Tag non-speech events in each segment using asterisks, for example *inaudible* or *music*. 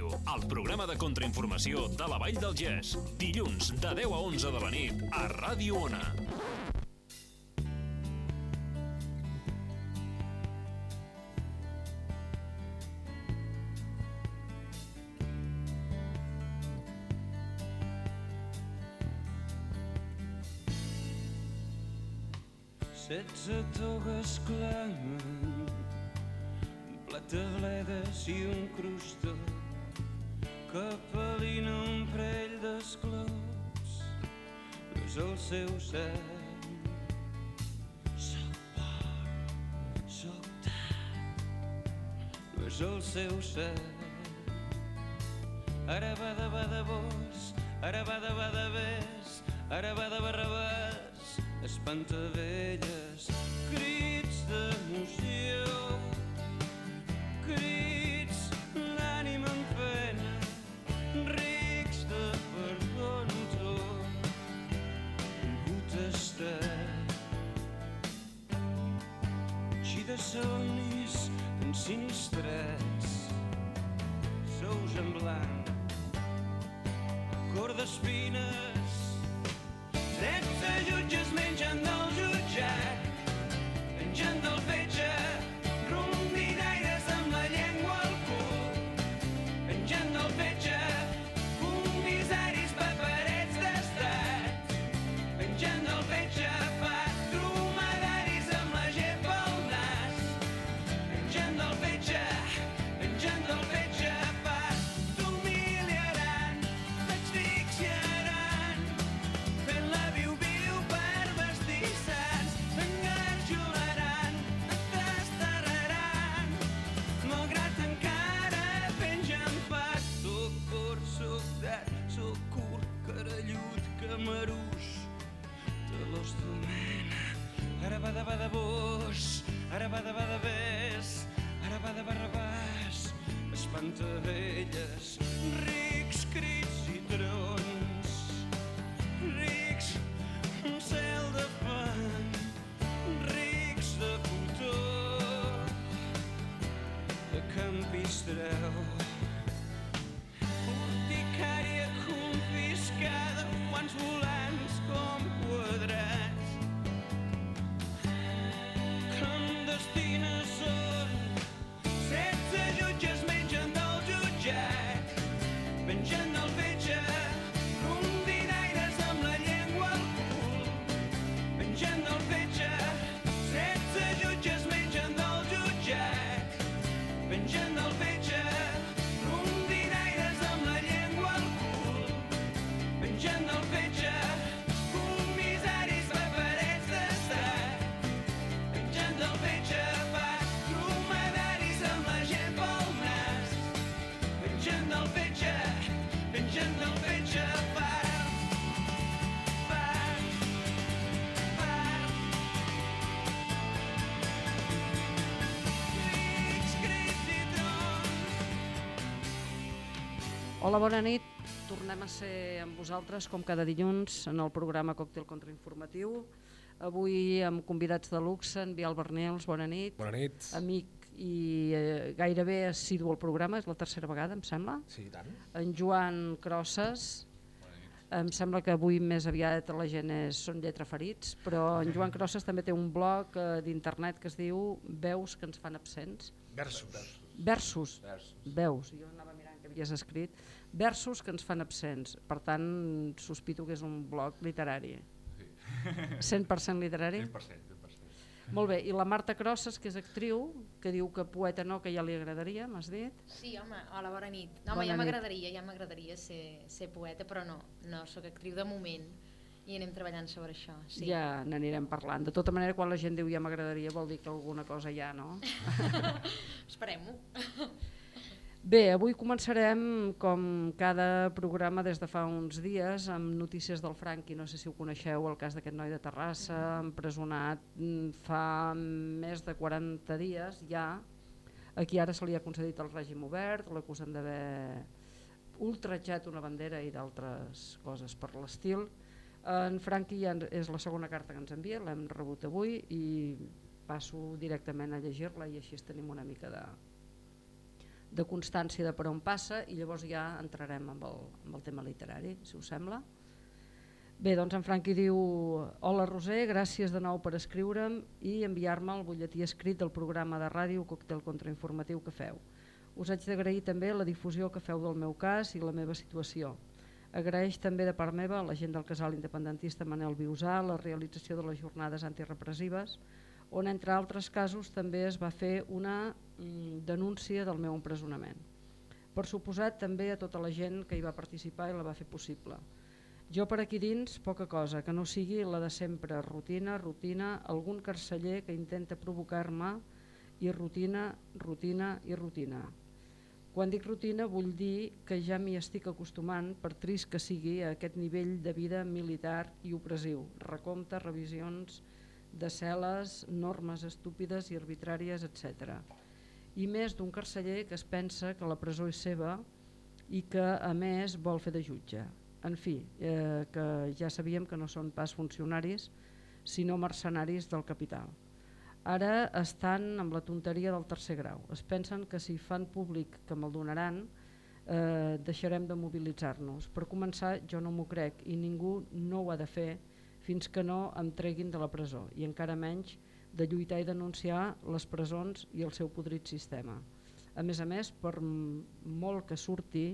el programa de contrainformació de la Vall del Gès. Dilluns de 10 a 11 de la nit a Ràdio Ona. Setze togues clamen, un plat de bledes i un crustó que pelina un parell d'esclops. És el seu cel. Soc por, soc tant, és el seu cel. Ara va de va de vos, ara va de va de ves, ara va de barrabàs, espantavelles, crits d'emoció, crits De somnis ensinistrats, sous en blanc, cor d'espines, Setze jutges mengen del Hola, bona nit. Tornem a ser amb vosaltres, com cada dilluns, en el programa Còctel Contrainformatiu. Avui amb convidats de luxe, en Biel Bernils, bona nit. Bona nit. Amic i eh, gairebé assidu al programa, és la tercera vegada, em sembla. Sí, tant. En Joan Crosses, em sembla que avui més aviat la gent és, són lletra ferits, però en Joan Crosses també té un blog eh, d'internet que es diu Veus que ens fan absents. Versus. Versus, Versus. veus, jo anava mirant que havies escrit, versus que ens fan absents, per tant sospito que és un blog literari. Sí. 100% literari? 100%, 100%. Molt bé, i la Marta Crosses, que és actriu, que diu que poeta no, que ja li agradaria, m'has dit? Sí, home, hola, bona nit. No, home, Bona ja m'agradaria, ja m'agradaria ser, ser poeta, però no, no, sóc actriu de moment i anem treballant sobre això. Sí. Ja n'anirem parlant. De tota manera, quan la gent diu ja m'agradaria, vol dir que alguna cosa hi ha, no? *laughs* Esperem-ho. Bé, avui començarem, com cada programa des de fa uns dies, amb notícies del Franqui. No sé si ho coneixeu, el cas d'aquest noi de Terrassa, empresonat mm, fa més de 40 dies ja. Aquí ara se li ha concedit el règim obert, l'acusen d'haver ultratjat una bandera i d'altres coses per l'estil. En Franqui ja és la segona carta que ens envia, l'hem rebut avui i passo directament a llegir-la i així tenim una mica de, de constància de per on passa i llavors ja entrarem amb el, amb el tema literari, si us sembla. Bé, doncs en Franqui diu Hola Roser, gràcies de nou per escriure'm i enviar-me el butlletí escrit del programa de ràdio Còctel Contrainformatiu que feu. Us haig d'agrair també la difusió que feu del meu cas i la meva situació. Agraeix també de part meva a la gent del casal independentista Manel Viusà la realització de les jornades antirepressives, on entre altres casos també es va fer una mm, denúncia del meu empresonament. Per suposat també a tota la gent que hi va participar i la va fer possible. Jo per aquí dins poca cosa, que no sigui la de sempre, rutina, rutina, algun carceller que intenta provocar-me i rutina, rutina i rutina. Quan dic rutina vull dir que ja m'hi estic acostumant, per trist que sigui, a aquest nivell de vida militar i opressiu. Recompte, revisions de cel·les, normes estúpides i arbitràries, etc. I més d'un carceller que es pensa que la presó és seva i que a més vol fer de jutge. En fi, eh, que ja sabíem que no són pas funcionaris, sinó mercenaris del capital. Ara estan amb la tonteria del tercer grau. Es pensen que si fan públic que me'l donaran, eh, deixarem de mobilitzar-nos. Per començar, jo no m'ho crec i ningú no ho ha de fer fins que no em treguin de la presó i encara menys de lluitar i denunciar les presons i el seu podrit sistema. A més a més, per molt que surti,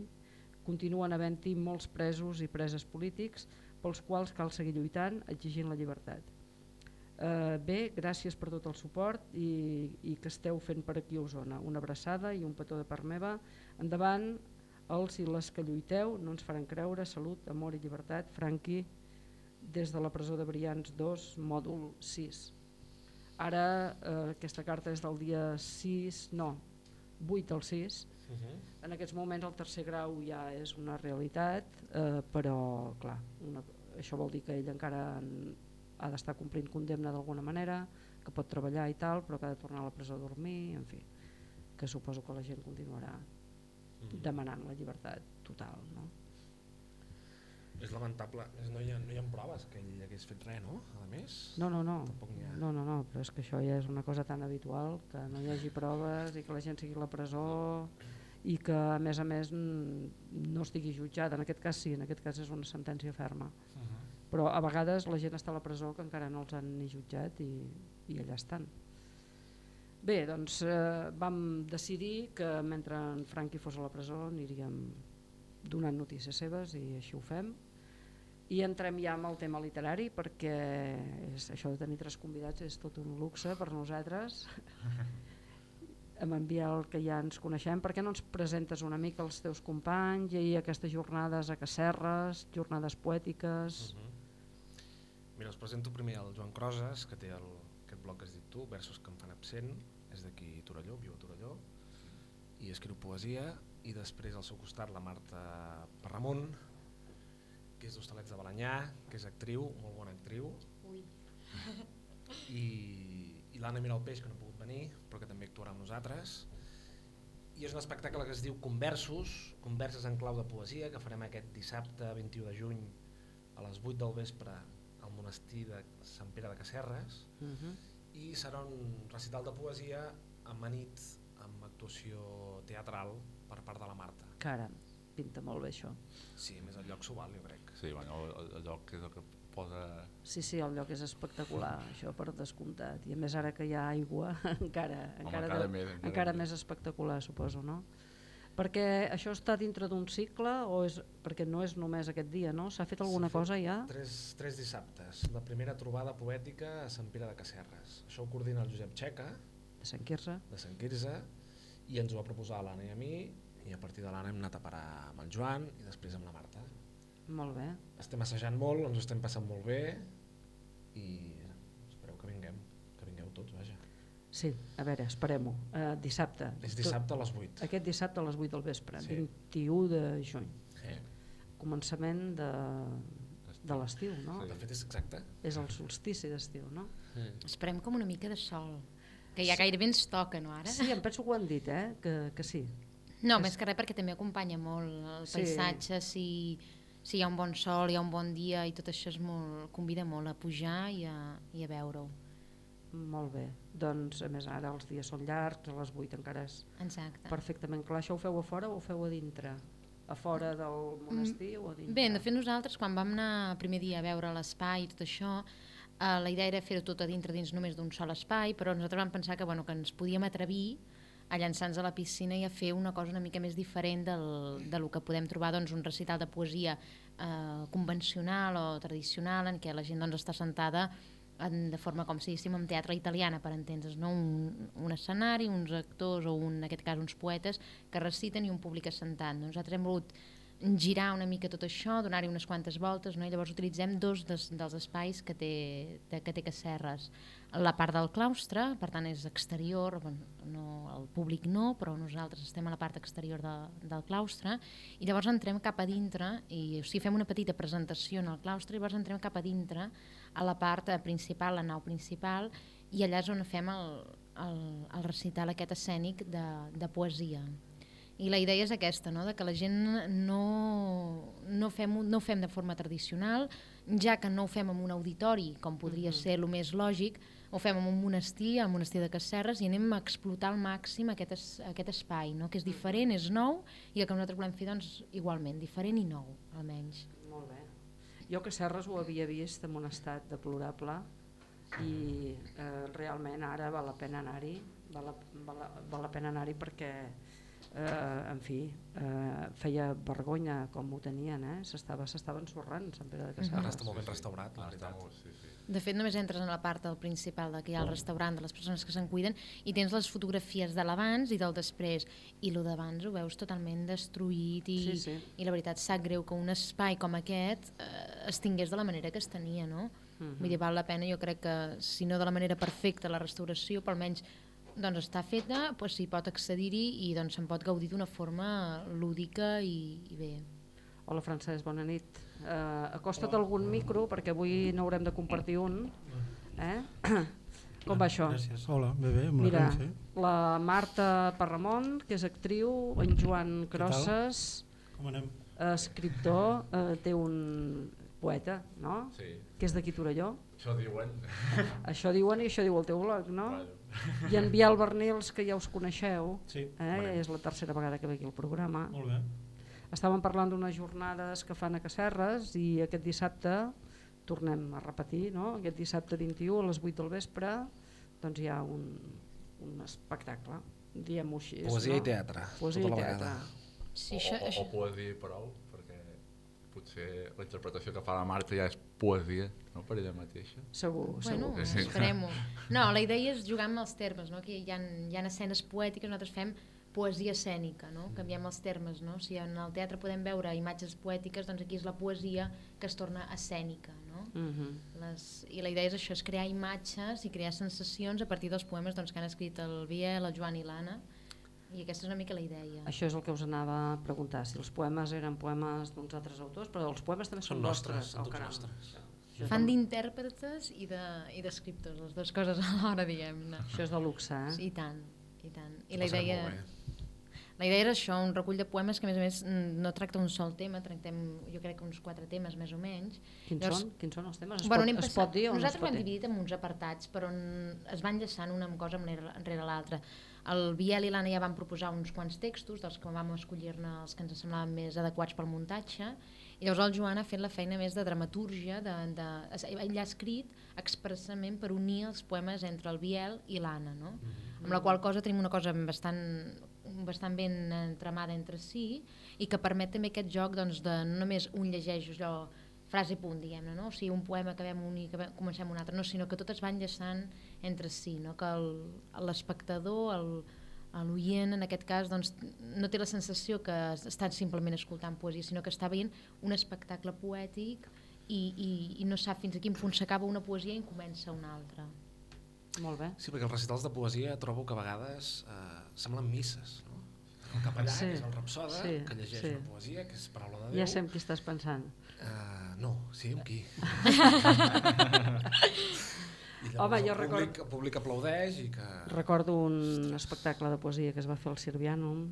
continuen havent-hi molts presos i preses polítics pels quals cal seguir lluitant, exigint la llibertat. Eh, bé, gràcies per tot el suport i, i que esteu fent per aquí a Osona. Una abraçada i un petó de part meva. Endavant, els i les que lluiteu no ens faran creure. Salut, amor i llibertat. Franqui, des de la presó de Brians 2, mòdul 6. Ara eh, aquesta carta és del dia 6, no, 8 al 6. Uh -huh. En aquests moments el tercer grau ja és una realitat, eh, però clar, una, això vol dir que ell encara ha d'estar complint condemna d'alguna manera, que pot treballar i tal, però que ha de tornar a la presó a dormir, en fi, que suposo que la gent continuarà uh -huh. demanant la llibertat total. No? És lamentable, no, hi ha, no hi ha proves que ell hagués fet res, no? A més, No, no, no. Ha. no, no, no, però és que això ja és una cosa tan habitual que no hi hagi proves i que la gent sigui a la presó i que a més a més mm, no estigui jutjada, en aquest cas sí, en aquest cas és una sentència ferma. uh -huh. Però a vegades la gent està a la presó que encara no els han ni jutjat i, i allà estan. Bé, doncs eh, vam decidir que mentre en Franqui fos a la presó aniríem donant notícies seves i així ho fem. I entrem ja amb el tema literari perquè és, això de tenir tres convidats és tot un luxe per nosaltres. *laughs* Em enviar el que ja ens coneixem. Per què no ens presentes una mica els teus companys i aquestes jornades a Casserres, jornades poètiques... Uh -huh. Mira, us presento primer el Joan Crosas, que té el, aquest blog que has dit tu, Versos que em fan absent, és d'aquí Torelló, viu a Torelló, i escriu poesia, i després al seu costat la Marta Parramon, que és d'Hostalets de Balanyà, que és actriu, molt bona actriu, Ui. *laughs* i, i l'Anna Mira el Peix, que no ha pogut venir, però que també actuarà amb nosaltres. I és un espectacle que es diu Conversos, Converses en clau de poesia, que farem aquest dissabte 21 de juny a les 8 del vespre al monestir de Sant Pere de Casserres Uh -huh. i serà un recital de poesia amanit amb actuació teatral per part de la Marta. Cara, pinta molt bé això. Sí, més el lloc s'ho val, jo crec. Sí, bueno, el, el lloc és el que posa... Sí, sí, el lloc és espectacular, això per descomptat. I a més ara que hi ha aigua, *laughs* encara, Home, encara, encara de- més, encara encara més. espectacular, suposo, no? Perquè això està dintre d'un cicle o és perquè no és només aquest dia, no? S'ha fet alguna fet cosa ja? Tres, tres dissabtes. La primera trobada poètica a Sant Pere de Casserres. Això ho coordina el Josep Txeca, De Sant Quirze? de Sant Quirze, i ens ho va proposar l'Anna i a mi, i a partir de l'Anna hem anat a parar amb el Joan i després amb la Marta. Molt bé. Estem assajant molt, ens estem passant molt bé, i espereu que vinguem, que vingueu tots, vaja. Sí, a veure, esperem-ho. Uh, dissabte. És dissabte a les 8. Aquest dissabte a les 8 del vespre, Sí. 21 de juny. Sí. Començament de, de l'estiu, no? De fet és exacte. És el solstici d'estiu, no? Esperem com una mica de sol, que ja gairebé ens toca, no ara? Sí, em penso que ho han dit, eh? Que, que sí. No, més que res perquè també acompanya molt el Sí. paisatge, si, si hi ha un bon sol, hi ha un bon dia i tot això és molt, convida molt a pujar i a, i a veure-ho. Molt bé. Doncs, a més, ara els dies són llargs, a les 8 encara és Exacte. perfectament clar. Això ho feu a fora o ho feu a dintre? A fora del monestir o a dintre? Bé, de fet nosaltres quan vam anar el primer dia a veure l'espai i tot això, eh, la idea era fer-ho tot a dintre dins només d'un sol espai, però nosaltres vam pensar que, bueno, que ens podíem atrevir a llançar-nos a la piscina i a fer una cosa una mica més diferent del, de lo que podem trobar doncs, un recital de poesia eh, convencional o tradicional en què la gent doncs, està sentada en, de forma com si diguéssim en teatre italiana, per entendre's, no? un, un escenari, uns actors o un, en aquest cas uns poetes que reciten i un públic assentat. No? Nosaltres hem volgut girar una mica tot això, donar-hi unes quantes voltes, no? i llavors utilitzem dos des, dels espais que té, de, que té Cacerres. La part del claustre, per tant és exterior, bueno, no, el públic no, però nosaltres estem a la part exterior de, del claustre, i llavors entrem cap a dintre, i o sigui, fem una petita presentació en el claustre, i llavors entrem cap a dintre, a la part principal, la nau principal, i allà és on fem el, el, el recital aquest escènic de, de poesia. I la idea és aquesta, no? de que la gent no, no, fem, no ho fem de forma tradicional, ja que no ho fem en un auditori, com podria ser el més lògic, ho fem en un monestir, al monestir de Casserres, i anem a explotar al màxim aquest, es, aquest espai, no? que és diferent, és nou, i el que nosaltres volem fer doncs, igualment, diferent i nou, almenys. Molt bé. Jo que Serres ho havia vist en un estat deplorable i eh, realment ara val la pena anar-hi, val, la, val, la, val la pena anar-hi perquè eh, en fi, eh, feia vergonya com ho tenien, eh? s'estava ensorrant Sant Pere de Ara Casserres. està molt ben restaurat, la veritat. Sí, sí. De fet, només entres en la part del principal, de que hi ha el restaurant, de les persones que se'n cuiden, i tens les fotografies de l'abans i del després. I lo d'abans ho veus totalment destruït i, Sí, sí. i la veritat sap greu que un espai com aquest eh, es tingués de la manera que es tenia, no? Mhm. Vull dir, val la pena, jo crec que, si no de la manera perfecta la restauració, però almenys doncs està feta, doncs s'hi pot accedir-hi i doncs se'n pot gaudir d'una forma lúdica i, i bé. Hola Francesc, bona nit. Uh, acosta't algun micro perquè avui n'haurem de compartir un. Eh? *coughs* Com va això? Gràcies. Hola, bé, bé, amb Mira, la la Marta Parramont, que és actriu, en Joan Crosses, Com anem? escriptor, eh, té un poeta, no? Sí. Que és d'aquí Torelló. Això diuen. Això diuen i això diu el teu blog, no? Bueno. I en Biel Bernils, que ja us coneixeu, Sí, eh? és la tercera vegada que ve aquí al programa. molt bé. Estàvem parlant d'unes jornades que fan a Casserres i aquest dissabte tornem a repetir, no? aquest dissabte 21 a les 8 del vespre doncs hi ha un, un espectacle, diem-ho així. Poesia no? i teatre, Poesia tota i la teatre. vegada. Sí, o, això, o, això, o poesia i prou, perquè potser la interpretació que fa la Marta ja és poesia, no? per ella mateixa. Segur, Bueno, segur. Sí. esperem-ho. No, la idea és jugar amb els termes, no? que hi ha, hi ha escenes poètiques, nosaltres fem poesia escènica, no? canviem els termes. No? Si en el teatre podem veure imatges poètiques, doncs aquí és la poesia que es torna escènica. No? Mhm. Les, I la idea és això, és crear imatges i crear sensacions a partir dels poemes doncs, que han escrit el Biel, el Joan i l'Anna, i aquesta és una mica la idea. Això és el que us anava a preguntar, si els poemes eren poemes d'uns altres autors, però els poemes també són, Són nostres, són Oh, nostres. Fan d'intèrpretes i de- i d'escriptors, de, les dues coses *laughs* alhora, diguem-ne. Això és de luxe, eh? Sí, I tant, i tant. I la idea, la idea era això, un recull de poemes que a més a més no tracta un sol tema, tractem jo crec que uns quatre temes més o menys. Quins, Llavors- són? Quins són els temes? Es, bueno, pot, anem es pot dir o no es Nosaltres pot l'hem dividit en uns apartats, però on es van enllaçant una cosa enrere l'altra. El Biel i l'Anna ja van proposar uns quants textos, dels que vam escollir-ne els que ens semblaven més adequats pel muntatge, i llavors el Joan ha fet la feina més de dramatúrgia, de, de, ell ha escrit expressament per unir els poemes entre el Biel i l'Anna, no? amb la qual cosa tenim una cosa bastant, bastant ben entramada entre si i que permet també aquest joc doncs, de no només un llegeix allò frase punt, diguem-ne, no? O sigui, un poema que acabem un i que comencem un altre, no, sinó que tot es va enllaçant entre si, no? Que el- l'espectador, el, l'oient, en aquest cas, doncs, no té la sensació que està simplement escoltant poesia, sinó que està veient un espectacle poètic i, i, i no sap fins a quin punt s'acaba una poesia i en comença una altra. Molt bé. Sí, perquè els recitals de poesia trobo que a vegades eh, semblen misses, no? El capellà, Sí, que és el rapsoda, sí, que llegeix sí. una poesia, que és paraula de Déu. Ja sé en qui estàs pensant. Uh, no, sí, amb qui? *laughs* *laughs* I Home, jo el públic, el públic aplaudeix i que... Recordo un espectacle de poesia que es va fer al Sirvianum,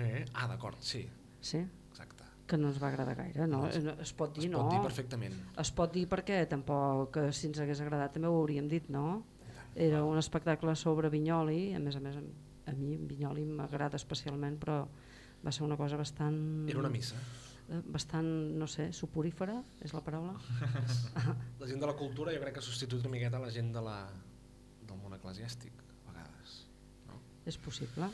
Eh? Ah, d'acord, sí, sí? exacte. que no ens va agradar gaire, no? no es pot dir, Es no? pot dir perfectament. Es pot dir perquè tampoc, eh, si ens hagués agradat també ho hauríem dit, no? Era un espectacle sobre Vinyoli, a més a més a a mi Vinyoli m'agrada especialment, però va ser una cosa bastant... Era una missa. Eh, bastant, no sé, suporífera, és la paraula? *laughs* La gent de la cultura jo crec que ha substituït una miqueta la gent de la, del món eclesiàstic, a vegades. És possible.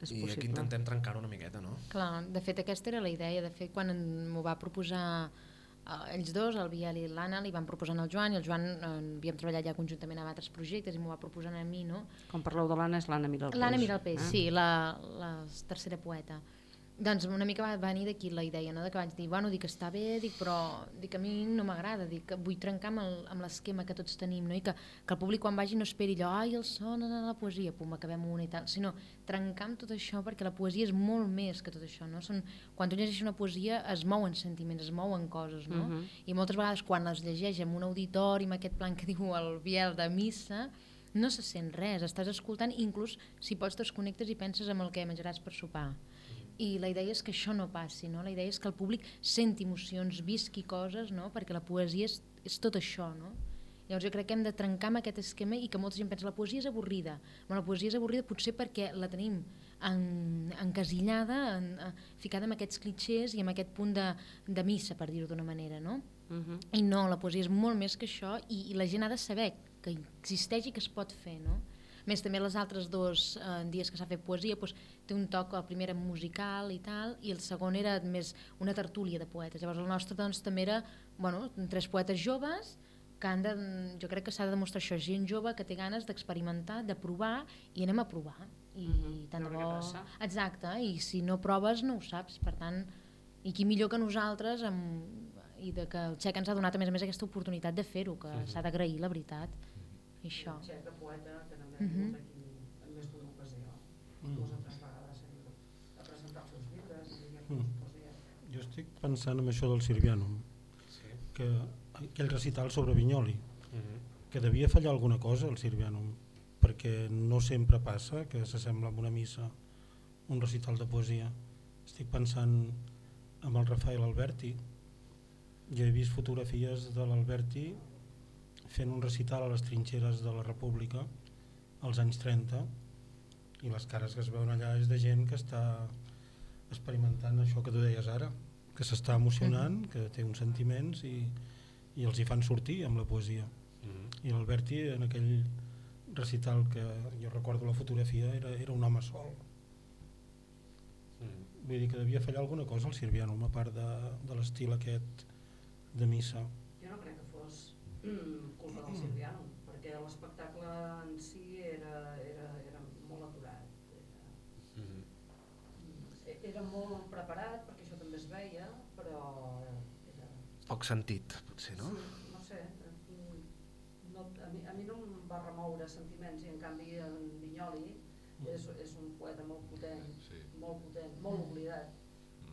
És I possible. aquí intentem trencar-ho una miqueta, no? Clar, de fet aquesta era la idea, de fet quan m'ho va proposar eh, ells dos, el Biel i l'Anna, li van proposar al Joan i el Joan eh, havíem treballat ja conjuntament amb altres projectes i m'ho va proposar a mi, no? Quan parleu de l'Anna és l'Anna Miralpeix. L'Anna Miralpeix, eh? sí, la, la tercera poeta. Doncs una mica va venir d'aquí la idea, no? de que vaig dir, bueno, dic, està bé, dic, però dic, a mi no m'agrada, dic, vull trencar amb l'esquema que tots tenim, no? i que, que el públic quan vagi no esperi allò, ai, el son, la, la poesia, pum, acabem una i tal, sinó trencar amb tot això, perquè la poesia és molt més que tot això, no? Són, quan tu llegeixes una poesia es mouen sentiments, es mouen coses, no? Mhm. I moltes vegades quan les llegeix en un auditori, amb aquest plan que diu el Biel de missa, no se sent res, estàs escoltant, inclús si pots desconnectes i penses en el que menjaràs per sopar. I la idea és que això no passi, no? la idea és que el públic senti emocions, visqui coses, no? perquè la poesia és, és tot això. No? Llavors jo crec que hem de trencar amb aquest esquema i que molta gent pensa la poesia és avorrida. Bueno, la poesia és avorrida potser perquè la tenim en, encasillada, en, en, ficada en aquests clitxers i en aquest punt de, de missa, per dir-ho d'una manera. No? Mhm. I no, la poesia és molt més que això i, i la gent ha de saber que existeix i que es pot fer, no? Més, també les altres dos eh, dies que s'ha fet poesia doncs, té un toc, el primer era musical i tal, i el segon era més una tertúlia de poetes. Llavors el nostre doncs, també era bueno, tres poetes joves que han de, jo crec que s'ha de demostrar això, gent jove que té ganes d'experimentar, de provar, i anem a provar. I Mhm, tant de veure què bo... Exacte, i si no proves no ho saps, per tant, i qui millor que nosaltres amb, i de que el Xec ens ha donat a més a més aquesta oportunitat de fer-ho, que Mhm. s'ha d'agrair, la veritat. I això. Xec de poeta, Mhm. aquí en més ocasió, Mm. dues o tres vegades s'ha vingut a presentar els seus llibres i a Mm. Jo estic pensant en això del Sirvianum, Sí. que aquell recital sobre Vinyoli, Mm que devia fallar alguna cosa al Sirvianum, perquè no sempre passa que s'assembla amb una missa un recital de poesia. Estic pensant amb el Rafael Alberti. Jo he vist fotografies de l'Alberti fent un recital a les trinxeres de la República als anys 30 i les cares que es veuen allà és de gent que està experimentant això que tu deies ara, que s'està emocionant, que té uns sentiments i, i els hi fan sortir amb la poesia. -hmm. I l'Alberti en aquell recital que jo recordo la fotografia era, era un home sol. Mm. Vull dir que devia fallar alguna cosa al Sirvianum a part de, de l'estil aquest de missa. Jo no crec que fos mm, culpa del Silviano, perquè l'espectacle en si era, era, era molt aturat. Era, Mm e- era molt preparat, perquè això també es veia, però era... Poc sentit, potser, no? Sí, no sé, mm, no, a, mi, a mi no em va remoure sentiments i en canvi en Vinyoli és, és un poeta molt potent, Sí. molt potent, molt oblidat,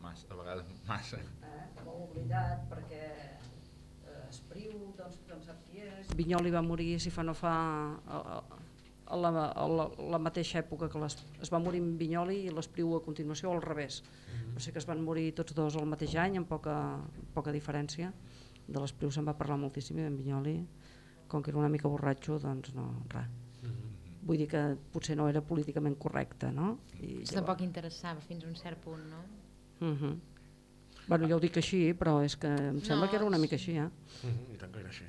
Massa, a vegades massa. eh? molt oblidat perquè eh, Espriu doncs, doncs sap qui és. Vinyoli va morir, si fa no fa, a, la, a la, la mateixa època que les, es va morir en Vinyoli i l'Espriu a continuació o al revés. O sigui que es van morir tots dos al mateix any amb poca, poca diferència. De l'Espriu se'n va parlar moltíssim i en Vinyoli, com que era una mica borratxo, doncs no, res. Vull dir que potser no era políticament correcte, no? I Això tampoc interessava fins a un cert punt, no? Uh -huh. Bueno, jo ho dic així, però és que em sembla No, que era una sí. mica així, eh? Mm -hmm. I tant que era així.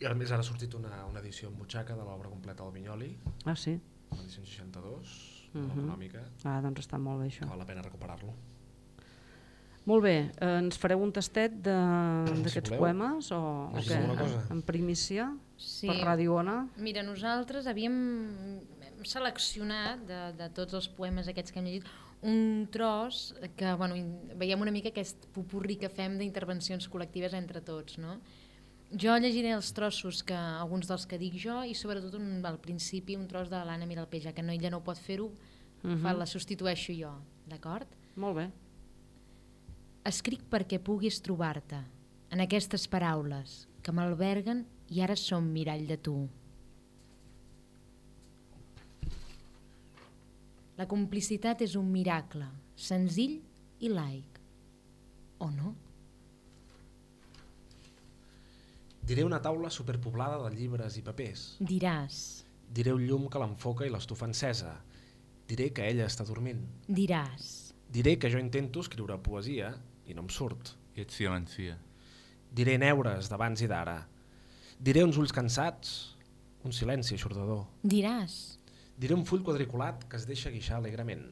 I a més ara ha sortit una, una edició en butxaca de l'obra completa del Vinyoli, Ah, sí? l'edició 62, Mhm. uh econòmica, Ah, doncs està molt bé això. val la pena recuperar-lo. Molt bé, eh, ens fareu un tastet de- *clears throat* Si d'aquests voleu. poemes o, o què? cosa? En primícia, Sí. per Ràdio Ona? Mira, nosaltres havíem seleccionat de, de tots els poemes aquests que hem llegit un tros que bueno, veiem una mica aquest pupurri que fem d'intervencions col·lectives entre tots, no? Jo llegiré els trossos, que alguns dels que dic jo, i sobretot un, al principi un tros de l'Anna Miralpé, ja que no, ella no pot fer-ho, Mhm. fa, la substitueixo jo, d'acord? Molt bé. Escric perquè puguis trobar-te en aquestes paraules que m'alberguen i ara som mirall de tu. La complicitat és un miracle, senzill i laic. O no? Diré una taula superpoblada de llibres i papers. Diràs, Diré un llum que l'enfoca i l'estufa encesa. Diré que ella està dormint. diràs, Diré que jo intento escriure poesia i no em surt. I et silencia. Diré neures d'abans i d'ara. Diré uns ulls cansats, un silenci aixordador. diràs, Diré un full quadriculat que es deixa guixar alegrement.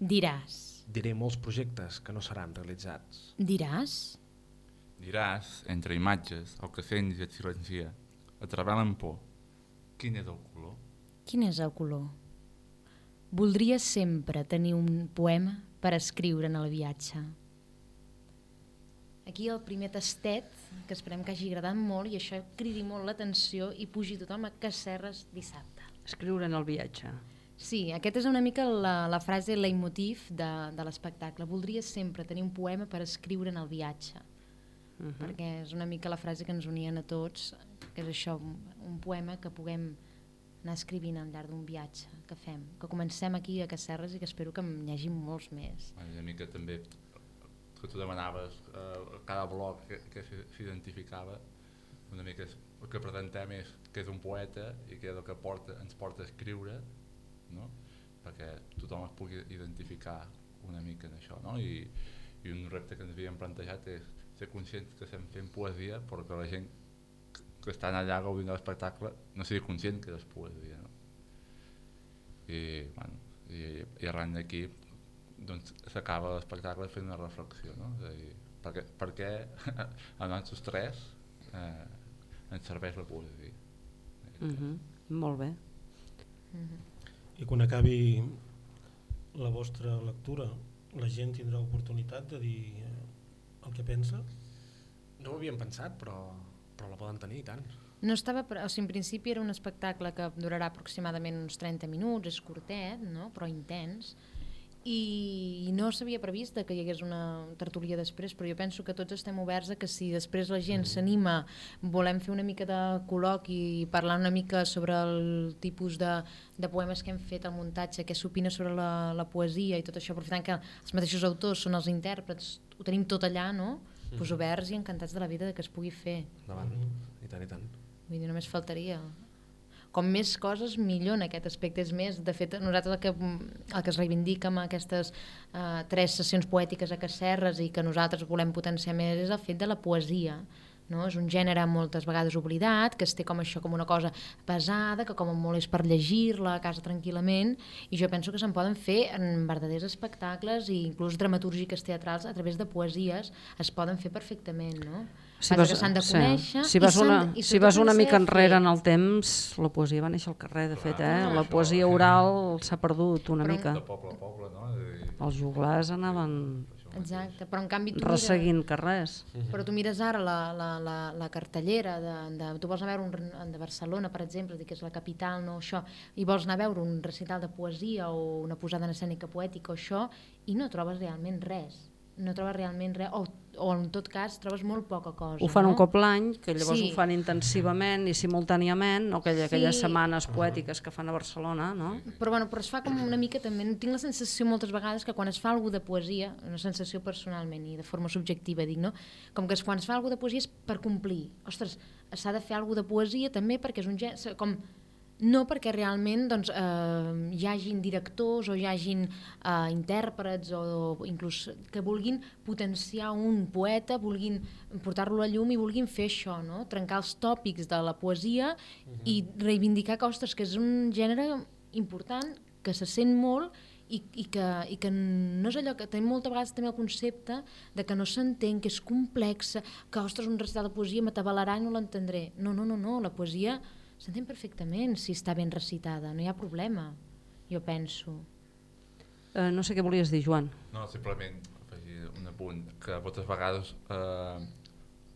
diràs, Diré molts projectes que no seran realitzats. diràs, Diràs, entre imatges, el que sents i et silencia, et revelen por. Quin és el color? Quin és el color? Voldria sempre tenir un poema per escriure en el viatge. Aquí el primer tastet, que esperem que hagi agradat molt i això cridi molt l'atenció i pugi tothom a Casserres dissabte. Escriure en el viatge. Sí, aquest és una mica la, la frase leitmotiv de, de l'espectacle. Voldria sempre tenir un poema per escriure en el viatge. Uh -huh. perquè és una mica la frase que ens unien a tots, que és això, un, poema que puguem anar escrivint al llarg d'un viatge que fem, que comencem aquí a Casserres i que espero que n'hi hagi molts més. Una mica també que tu demanaves eh, cada bloc que, que s'identificava una mica és, el que presentem és que és un poeta i que és el que porta, ens porta a escriure no? perquè tothom es pugui identificar una mica en això no? I, i un repte que ens havíem plantejat és ser conscients que estem fent poesia però que la gent que- estan allà gaudint de l'espectacle no sigui conscient que és poesia no? i, bueno, i, i arran d'aquí doncs s'acaba l'espectacle fent una reflexió no? és a dir, per què, per què *laughs* a nosaltres tres eh, ens serveix la poesia Uh -huh. Molt bé. I quan acabi la vostra lectura, la gent tindrà oportunitat de dir eh, el que pensa? No ho havíem pensat, però, però la poden tenir, i tant. No estava, o sigui, en principi era un espectacle que durarà aproximadament uns 30 minuts, és curtet, no? però intens, i, no s'havia previst que hi hagués una tertúlia després, però jo penso que tots estem oberts a que si després la gent s'anima, volem fer una mica de col·loqui i parlar una mica sobre el tipus de, de poemes que hem fet, el muntatge, què s'opina sobre la, la poesia i tot això, aprofitant que els mateixos autors són els intèrprets, ho tenim tot allà, no? Pues oberts i encantats de la vida de que es pugui fer. Endavant. I tant, i tant. Vull dir, només faltaria. Com més coses, millor en aquest aspecte. És més, de fet, nosaltres el que, el que es reivindica amb aquestes uh, tres sessions poètiques a Casserres i que nosaltres volem potenciar més és el fet de la poesia. No? És un gènere moltes vegades oblidat, que es té com això com una cosa pesada, que com molt és per llegir-la a casa tranquil·lament, i jo penso que se'n poden fer en verdaders espectacles i inclús dramatúrgiques teatrals a través de poesies es poden fer perfectament, no? Si vas, que s'han de sí. conèixer si i vas, una, i si vas una mica enrere fer. en el temps, la poesia va néixer al carrer, de fet, eh? La poesia oral s'ha perdut una Però- mica. de poble a poble no? Dir, Els joglars anaven. Exacte, però en canvi tu resseguint carrers. mires, però tu mires ara la, la, la, la cartellera de, de, tu vols anar a veure un, de Barcelona, per exemple, que és la capital, no això, i vols anar a veure un recital de poesia o una posada en escènica poètica o això, i no trobes realment res no trobes realment res, o, o en tot cas trobes molt poca cosa. Ho fan no? un cop l'any, que llavors Sí. ho fan intensivament i simultàniament, no aquella, aquelles Sí. setmanes poètiques que fan a Barcelona, no? Però, bueno, però es fa com una mica també, tinc la sensació moltes vegades que quan es fa alguna de poesia, una sensació personalment i de forma subjectiva dic, no? com que quan es fa alguna de poesia és per complir. Ostres, s'ha de fer alguna de poesia també perquè és un gènere, com no perquè realment doncs, eh, hi hagin directors o hi hagin eh, intèrprets o, o inclús que vulguin potenciar un poeta, vulguin portar-lo a llum i vulguin fer això, no? trencar els tòpics de la poesia i reivindicar que, ostres, que és un gènere important, que se sent molt i, i, que, i que no és allò que tenim moltes vegades també el concepte de que no s'entén, que és complexa, que ostres, un recital de poesia m'atabalarà i no l'entendré. No, no, no, no, la poesia s'entén perfectament si està ben recitada, no hi ha problema, jo penso. Eh, no sé què volies dir, Joan. No, simplement afegir un apunt, que moltes vegades eh,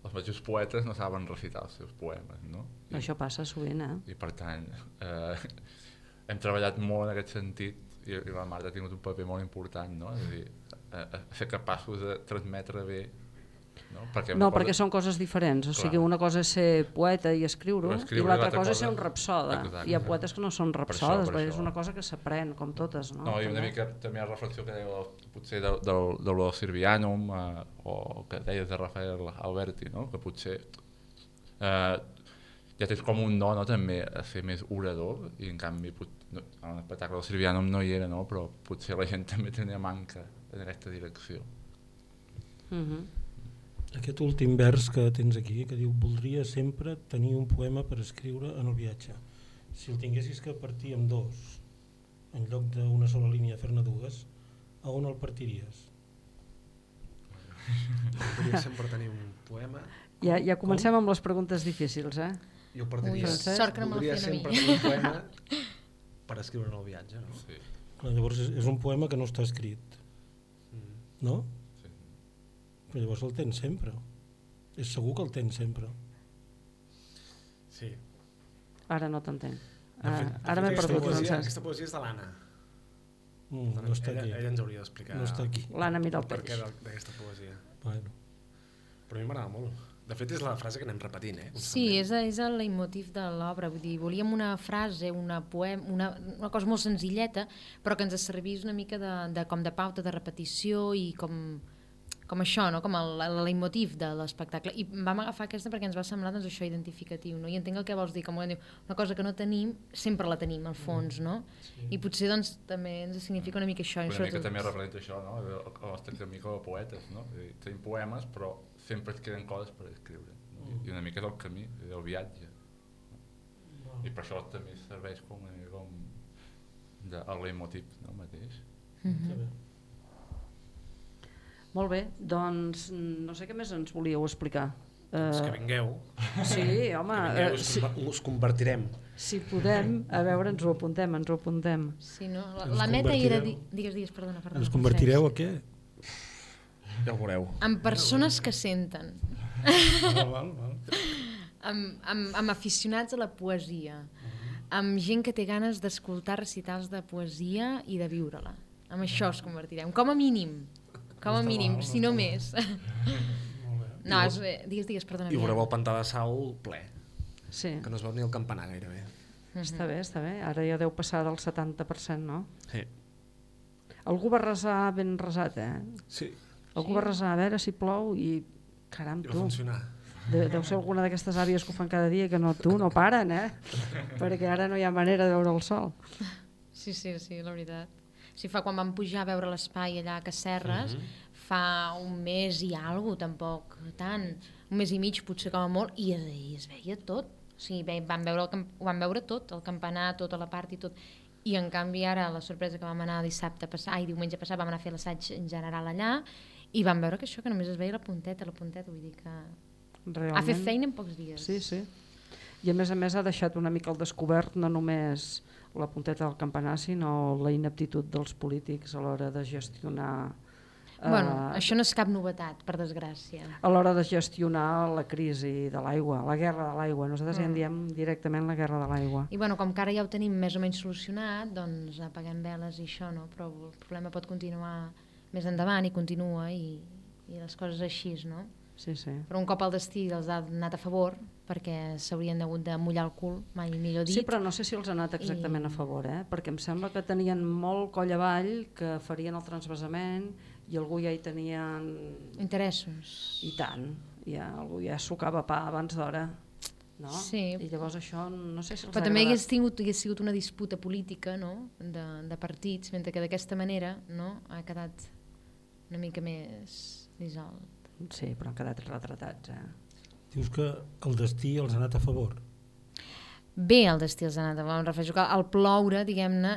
els mateixos poetes no saben recitar els seus poemes, no? I, Això passa sovint, eh? i per tant, eh, hem treballat molt en aquest sentit i, i la Marta ha tingut un paper molt important, no? És a dir, a, a ser capaços de transmetre bé no? Perquè No, una perquè cosa- són coses diferents. O Clar. sigui, una cosa és ser poeta i escriure, Però i escriure l'altra l'altra cosa és ser cosa- un rapsoda. Exacte. Hi ha poetes que no són Per això, rapsodes, per és això. una cosa que s'aprèn, com totes, no? No, i una També. mica també la reflexió que deia potser del, del, del, del Sirvianum eh, o que deies de Rafael Alberti, no? que potser eh, ja tens com un do no, també a ser més orador i en canvi pot, no, en l'espectacle del Sirvianum no hi era, no? però potser la gent *laughs* també tenia manca en aquesta direcció. Mhm. Aquest últim vers que tens aquí, que diu voldria sempre tenir un poema per escriure en el viatge. Si el tinguessis que partir amb dos, en lloc d'una sola línia fer-ne dues, a on el partiries? Volia sempre tenir un poema Ja, ja comencem amb les preguntes difícils, eh? el partiria. Ui, sort que no me la Voldria feien a sempre mi. tenir un poema per escriure en el viatge, no? Sí. Clar, llavors és, és un poema que no està escrit, Mm. no? Però llavors el tens sempre. És segur que el tens sempre. Sí. Ara no t'entenc. Ah, ara fet, m'he perdut, poesia- Francesc. Aquesta poesia és de l'Anna. Mm, no està ella, aquí. ella ens hauria d'explicar No està aquí. L'Anna mira el per què peix. d'aquesta poesia. Bueno. Però a mi m'agrada molt. De fet, és la frase que anem repetint, eh? Sí, és, és el leitmotiv de l'obra. Vull dir, volíem una frase, una poema, una, una cosa molt senzilleta, però que ens servís una mica de, de, com de pauta de repetició i com, com això, no? com el, el leitmotiv de l'espectacle. I vam agafar aquesta perquè ens va semblar doncs, això identificatiu. No? I entenc el que vols dir, com diu, una cosa que no tenim, sempre la tenim al fons, no? I potser doncs, també ens significa una mica això. Una mica sobretot- també representa això, no? el, el nostre camí com a poetes, no? És tenim poemes, però sempre et queden coses per escriure. No? I una mica del camí, del viatge. I per això també serveix com, una mica com de, el leitmotiv no, mateix. Mhm. Molt bé, doncs no sé què més ens volíeu explicar. És que Eh, vingueu, sí, home, que vingueu eh, us, si, conver- us convertirem. si podem, a veure, ens ho apuntem, ens ho apuntem. Sí, no? La, Ens la meta era... Di... Digues, digues, perdona, perdona. Ens convertireu a què? Ja ho veureu. En persones que senten, Val, val, val. amb, amb, amb aficionats a la poesia, amb gent que té ganes d'escoltar recitals de poesia i de viure-la. Amb això es convertirem, com a mínim. Com a mínim, si no més. No, és, bé. digues, digues, perdona. I veureu el pantà de Sau ple, Sí, que no es veu ni el campanar gairebé. està bé, està bé. Ara ja deu passar del 70%, no? Sí. Algú va resar ben resat, eh? Sí, Algú va resar a veure si plou i... Caram, i va tu, funcionar. de, deu ser alguna d'aquestes àvies que ho fan cada dia que no, tu no paren, eh? Perquè ara no hi ha manera de veure el sol. Sí, sí, sí, la veritat. Sí, fa quan vam pujar a veure l'espai allà a Casserres, fa un mes i alguna tampoc tant, un mes i mig potser com a molt, i, i es veia tot. O sigui, ve, vam veure el, ho vam veure tot, el campanar, tota la part i tot. I en canvi ara la sorpresa que vam anar dissabte passat, ai, diumenge passat vam anar a fer l'assaig en general allà i vam veure que això, que només es veia la punteta, la punteta, vull dir que Realment. ha fet feina en pocs dies. Sí, sí. I a més a més ha deixat una mica al descobert no només la punteta del campanar, sinó la ineptitud dels polítics a l'hora de gestionar Bueno, eh, això no és cap novetat, per desgràcia. a l'hora de gestionar la crisi de l'aigua, la guerra de l'aigua. Nosaltres ja en Mm. diem directament la guerra de l'aigua. I bueno, com que ara ja ho tenim més o menys solucionat, doncs apaguem veles i això, no? Però el problema pot continuar més endavant i continua i, i les coses així, no? Sí, sí. Però un cop el destí els ha anat a favor, perquè s'haurien hagut de mullar el cul, mai millor dit. Sí, però no sé si els ha anat exactament I- a favor, eh? perquè em sembla que tenien molt coll avall, que farien el transvasament i algú ja hi tenien... Interessos. I tant, ja, algú ja sucava pa abans d'hora. No? Sí. I llavors això no sé si els Però també agradat. hagués, tingut, hagués sigut una disputa política no? de, de partits, mentre que d'aquesta manera no? ha quedat una mica més dissolt. Sí, però han quedat retratats. Eh? Dius que el destí els ha anat a favor. Bé el destí els ha anat, em refereixo que al ploure, diguem-ne,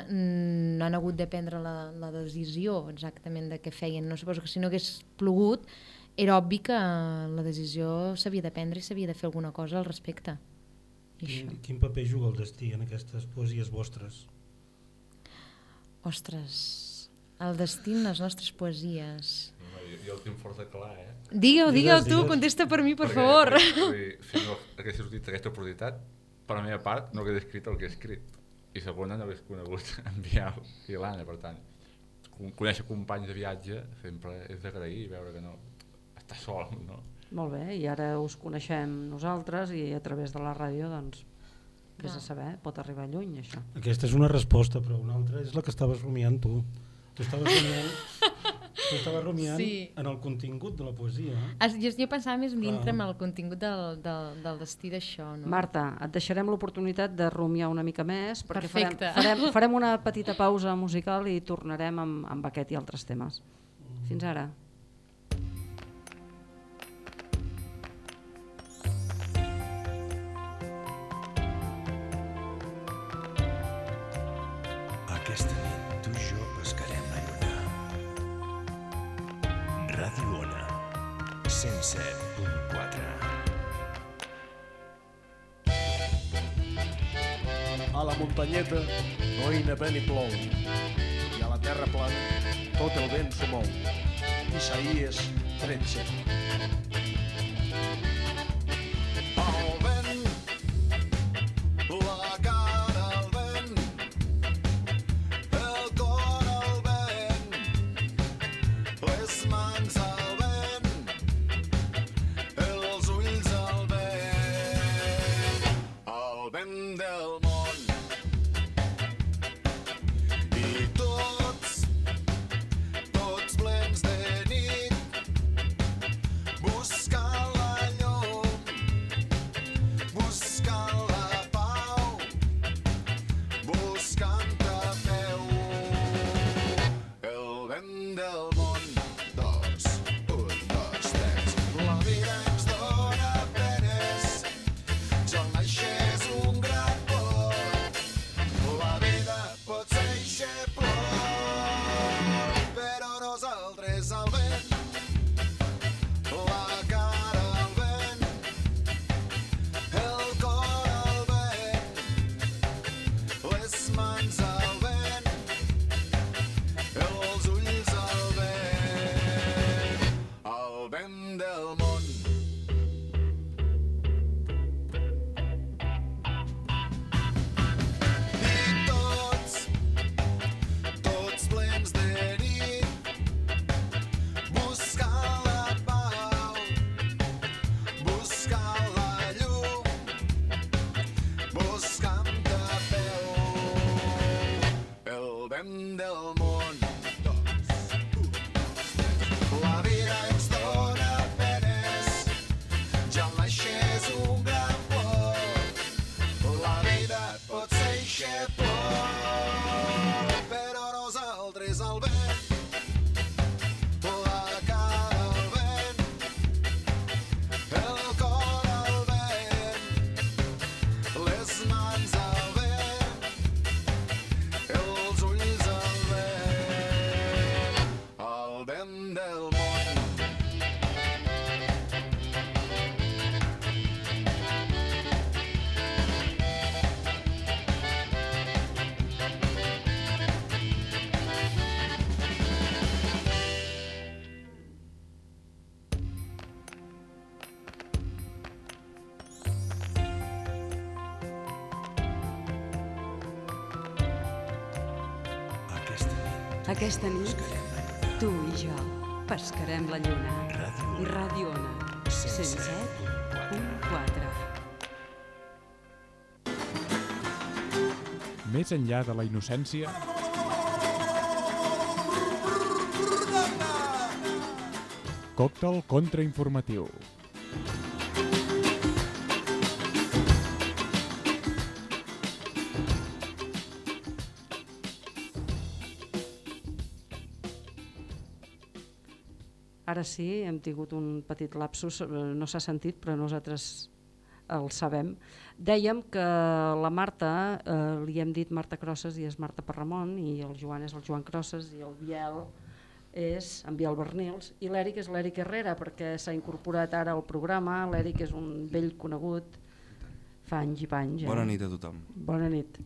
no han hagut de prendre la, la decisió exactament de què feien. No suposo que si no hagués plogut, era obvi que la decisió s'havia de prendre i s'havia de fer alguna cosa al respecte. I això. Quin, quin paper juga el destí en aquestes poesies vostres? Ostres, el destí en les nostres poesies. Jo, el tinc força clar, eh? Digueu, Digues, digueu tu, digues. contesta per mi, per Perquè, favor. vull dir, Si no hagués sortit aquesta oportunitat, per la meva part no hagués escrit el que he escrit. I segona, no hagués conegut *laughs* en Biel i l'Anna, per tant. con- Conèixer companys de viatge sempre és d'agrair i veure que no està sol, no? Molt bé, i ara us coneixem nosaltres i a través de la ràdio, doncs, vés a saber, pot arribar lluny, això. Aquesta és una resposta, però una altra és la que estaves rumiant tu. Tu estaves rumiant, *laughs* tu estaves rumiant Sí. en el contingut de la poesia. Es- Jo, jo pensava més dintre Clar. amb el contingut del, del, del destí d'això, no? Marta, et deixarem l'oportunitat de rumiar una mica més perquè farem, farem, *laughs* farem una petita pausa musical i tornarem amb, amb aquest i altres temes. Fins ara. 107.4. A la muntanyeta no hi neva ni plou, i a la terra plana tot el vent s'ho mou. Isaías 13. Aquesta nit tu i jo pescarem la lluna. Ràdio I Ràdio Ona, 107.4. Més enllà de la innocència, còctel contrainformatiu. Ara sí, hem tingut un petit lapsus, eh, no s'ha sentit, però nosaltres el sabem. Dèiem que la Marta, eh, li hem dit Marta Crosses i és Marta Parramon, i el Joan és el Joan Crosses, i el Biel és en Biel Bernils, i l'Eric és l'Eric Herrera, perquè s'ha incorporat ara al programa, l'Eric és un vell conegut, fa anys i panys. Eh? Bona nit a tothom. Bona nit.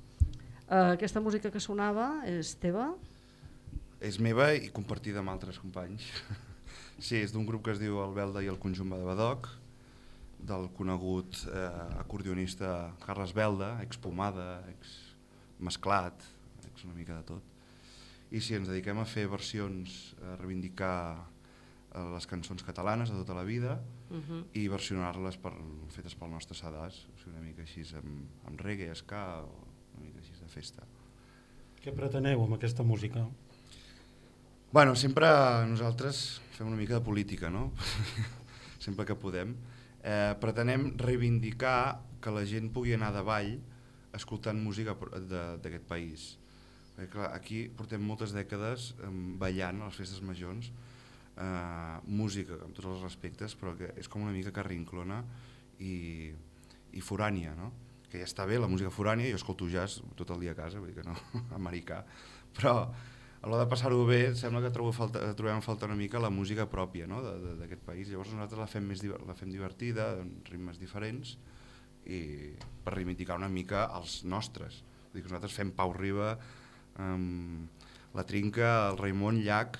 Uh, aquesta música que sonava és teva? És meva i compartida amb altres companys. *laughs* Sí, és d'un grup que es diu El Belda i el Conjunt de Badoc, del conegut eh, acordionista Carles Belda, ex-pomada, ex-mesclat, ex una mica de tot. I sí, ens dediquem a fer versions, a reivindicar eh, les cançons catalanes de tota la vida Mhm. i versionar-les per, fetes pel nostre Sadàs, o sigui, una mica així amb, amb reggae, ska, o una mica així de festa. Què preteneu amb aquesta música? Bueno, sempre nosaltres fem una mica de política, no? *laughs* sempre que podem. Eh, pretenem reivindicar que la gent pugui anar de ball escoltant música d'aquest país. Perquè, clar, aquí portem moltes dècades ballant a les festes majors eh, música, amb tots els respectes, però que és com una mica carrinclona i, i forània, no? que ja està bé la música forània, jo escolto jazz tot el dia a casa, vull dir que no, *laughs* americà, però a l'hora de passar-ho bé sembla que trobo falta, trobem falta una mica la música pròpia no? d'aquest país, llavors nosaltres la fem, més, la fem divertida, amb ritmes diferents, i per reivindicar una mica els nostres. Vull dir que nosaltres fem Pau Riba, um, La Trinca, el Raimon Llach,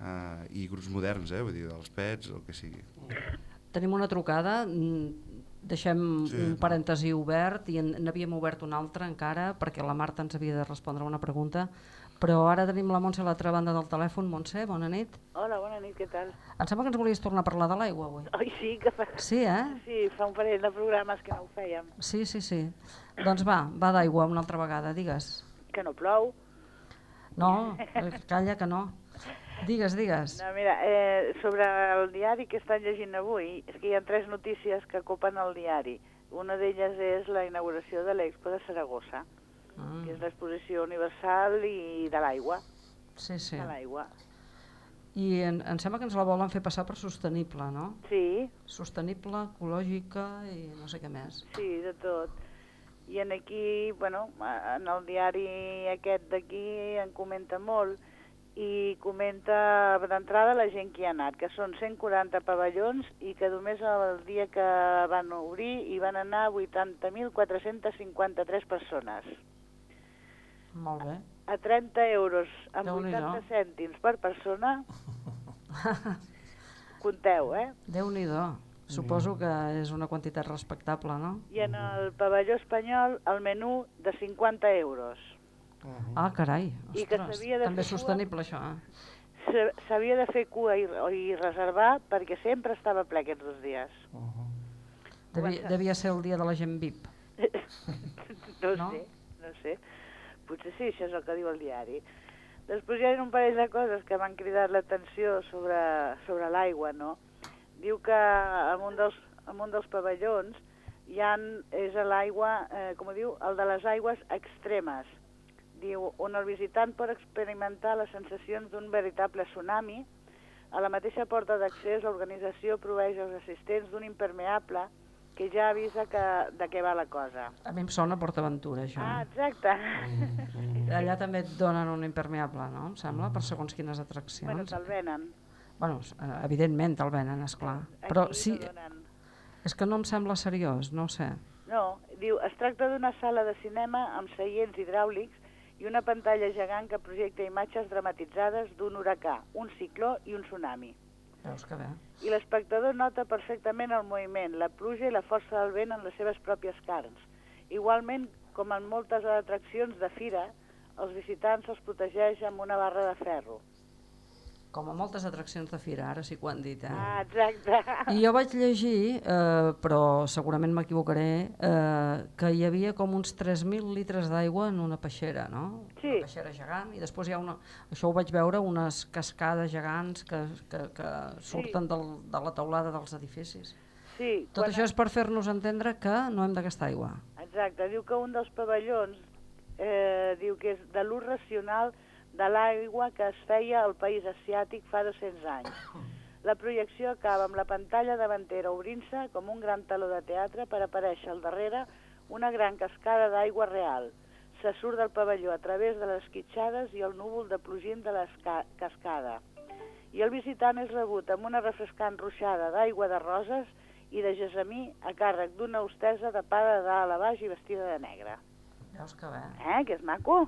eh, i grups moderns, eh? vull dir, dels Pets, el que sigui. Tenim una trucada, mm, deixem Sí. un parèntesi obert i n'havíem obert un altre encara perquè la Marta ens havia de respondre una pregunta, però ara tenim la Montse a l'altra banda del telèfon. Montse, bona nit. Hola, bona nit, què tal? Em sembla que ens volies tornar a parlar de l'aigua avui. Ai, sí, que fa... Sí, eh? Sí, fa un parell de programes que no ho fèiem. Sí, sí, sí. Doncs va, va d'aigua una altra vegada, digues. Que no plou. No, eh, calla que no. Digues, digues. No, mira, eh, sobre el diari que estan llegint avui, és que hi ha tres notícies que ocupen el diari. Una d'elles és la inauguració de l'Expo de Saragossa, Ah. que és l'exposició universal i de l'aigua. Sí, sí. De l'aigua. I en, em sembla que ens la volen fer passar per sostenible, no? Sí. Sostenible, ecològica i no sé què més. Sí, de tot. I en aquí, bueno, en el diari aquest d'aquí en comenta molt i comenta d'entrada la gent que hi ha anat, que són 140 pavellons i que només el dia que van obrir hi van anar 80.453 persones. Molt bé. A 30 euros amb Déu-n'hi-do. 80 cèntims per persona, *laughs* compteu, eh? Déu-n'hi-do. Suposo que és una quantitat respectable, no? I en el pavelló espanyol el menú de 50 euros. Ah, carai. I que Ostres, s'havia de també cua. sostenible, això. Eh? S'ha- S'havia de fer cua i, i reservar perquè sempre estava ple aquests dos dies. Devia, devia ser el dia de la gent VIP. *laughs* no, No? sé, no sé. Potser sí, això és el que diu el diari. Després hi ha un parell de coses que m'han cridat l'atenció sobre, sobre l'aigua, no? Diu que en un dels, en un dels pavellons hi ha, és l'aigua, eh, com ho diu, el de les aigües extremes. Diu, on el visitant pot experimentar les sensacions d'un veritable tsunami. A la mateixa porta d'accés, l'organització proveeix als assistents d'un impermeable que ja avisa que, de què va la cosa. A mi em sona PortAventura, això. Ah, exacte. Allà també et donen un impermeable, no? Em sembla, per segons quines Bueno, atraccions. te'l venen. Bueno, eh, evidentment te'l venen, esclar. Però Aquí sí, te'l donen. és que no em sembla seriós, no sé. No, diu, es tracta d'una sala de cinema amb seients hidràulics i una pantalla gegant que projecta imatges dramatitzades d'un huracà, un cicló i un tsunami. Veus que bé. I l'espectador nota perfectament el moviment, la pluja i la força del vent en les seves pròpies carns. Igualment, com en moltes atraccions de fira, els visitants els protegeix amb una barra de ferro. Com a moltes atraccions de fira, ara sí que ho han dit, eh? Ah, exacte. I jo vaig llegir, eh, però segurament m'equivocaré, eh, que hi havia com uns 3.000 litres d'aigua en una peixera, no? Sí. Una peixera gegant, i després hi ha una... Això ho vaig veure, unes cascades gegants que, que, que surten del, de la teulada dels edificis. Sí, Tot quan- això és per fer-nos entendre que no hem de gastar aigua. Exacte, diu que un dels pavellons eh, diu que és de l'ús racional de l'aigua que es feia al país asiàtic fa 200 anys. La projecció acaba amb la pantalla davantera obrint-se com un gran taló de teatre per aparèixer al darrere una gran cascada d'aigua real. Se surt del pavelló a través de les quitxades i el núvol de plugint de la cascada. I el visitant és rebut amb una refrescant ruixada d'aigua de roses i de gesamí a càrrec d'una hostesa tapada de dalt a baix i vestida de negre. Veus que bé. Eh, que és maco?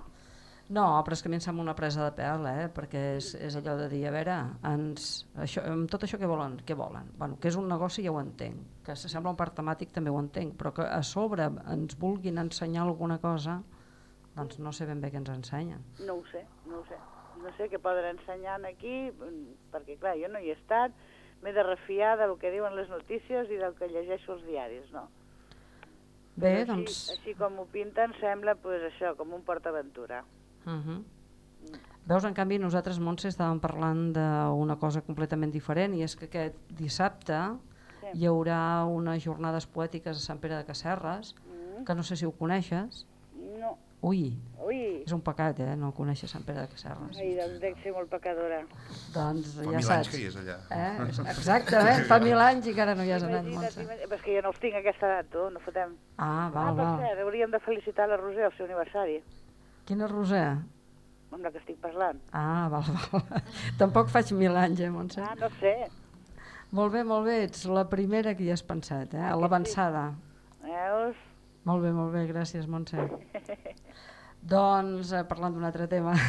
No, però és que a mi em sembla una presa de pèl, eh? perquè és, és allò de dir, a veure, ens, això, amb tot això què volen? Què volen? Bueno, que és un negoci ja ho entenc, que s'assembla un parc temàtic també ho entenc, però que a sobre ens vulguin ensenyar alguna cosa, doncs no sé ben bé què ens ensenyen. No ho sé, no ho sé. No sé què poden ensenyar aquí, perquè clar, jo no hi he estat, m'he de refiar del que diuen les notícies i del que llegeixo als diaris, no? Bé, així, doncs... Així com ho pinten, sembla pues, això, com un PortAventura. Uh -huh. Veus, en canvi, nosaltres, Montse, estàvem parlant d'una cosa completament diferent i és que aquest dissabte Sí. hi haurà unes jornades poètiques a Sant Pere de Casserres, Mm. que no sé si ho coneixes. No. Ui, Ui, és un pecat, eh, no conèixer Sant Pere de Casserres. ai, doncs dec ser molt pecadora. Doncs Fa ja mil saps. anys que hi és allà. Eh? Exactament, fa mil anys i encara no hi has anat, Montse. és que jo no els tinc a aquesta edat, tu, no fotem. Ah, ah, val, per val. cert, hauríem de felicitar la Roser al seu aniversari, Quina Roser? amb la que estic parlant. Ah, val, val. *laughs* Tampoc faig mil anys, eh, Montse? Ah, no sé. Molt bé, molt bé, ets la primera que hi has pensat, eh? a l'avançada. Veus? Molt bé, molt bé, gràcies, Montse. *laughs* doncs, eh, parlant d'un altre tema... *laughs*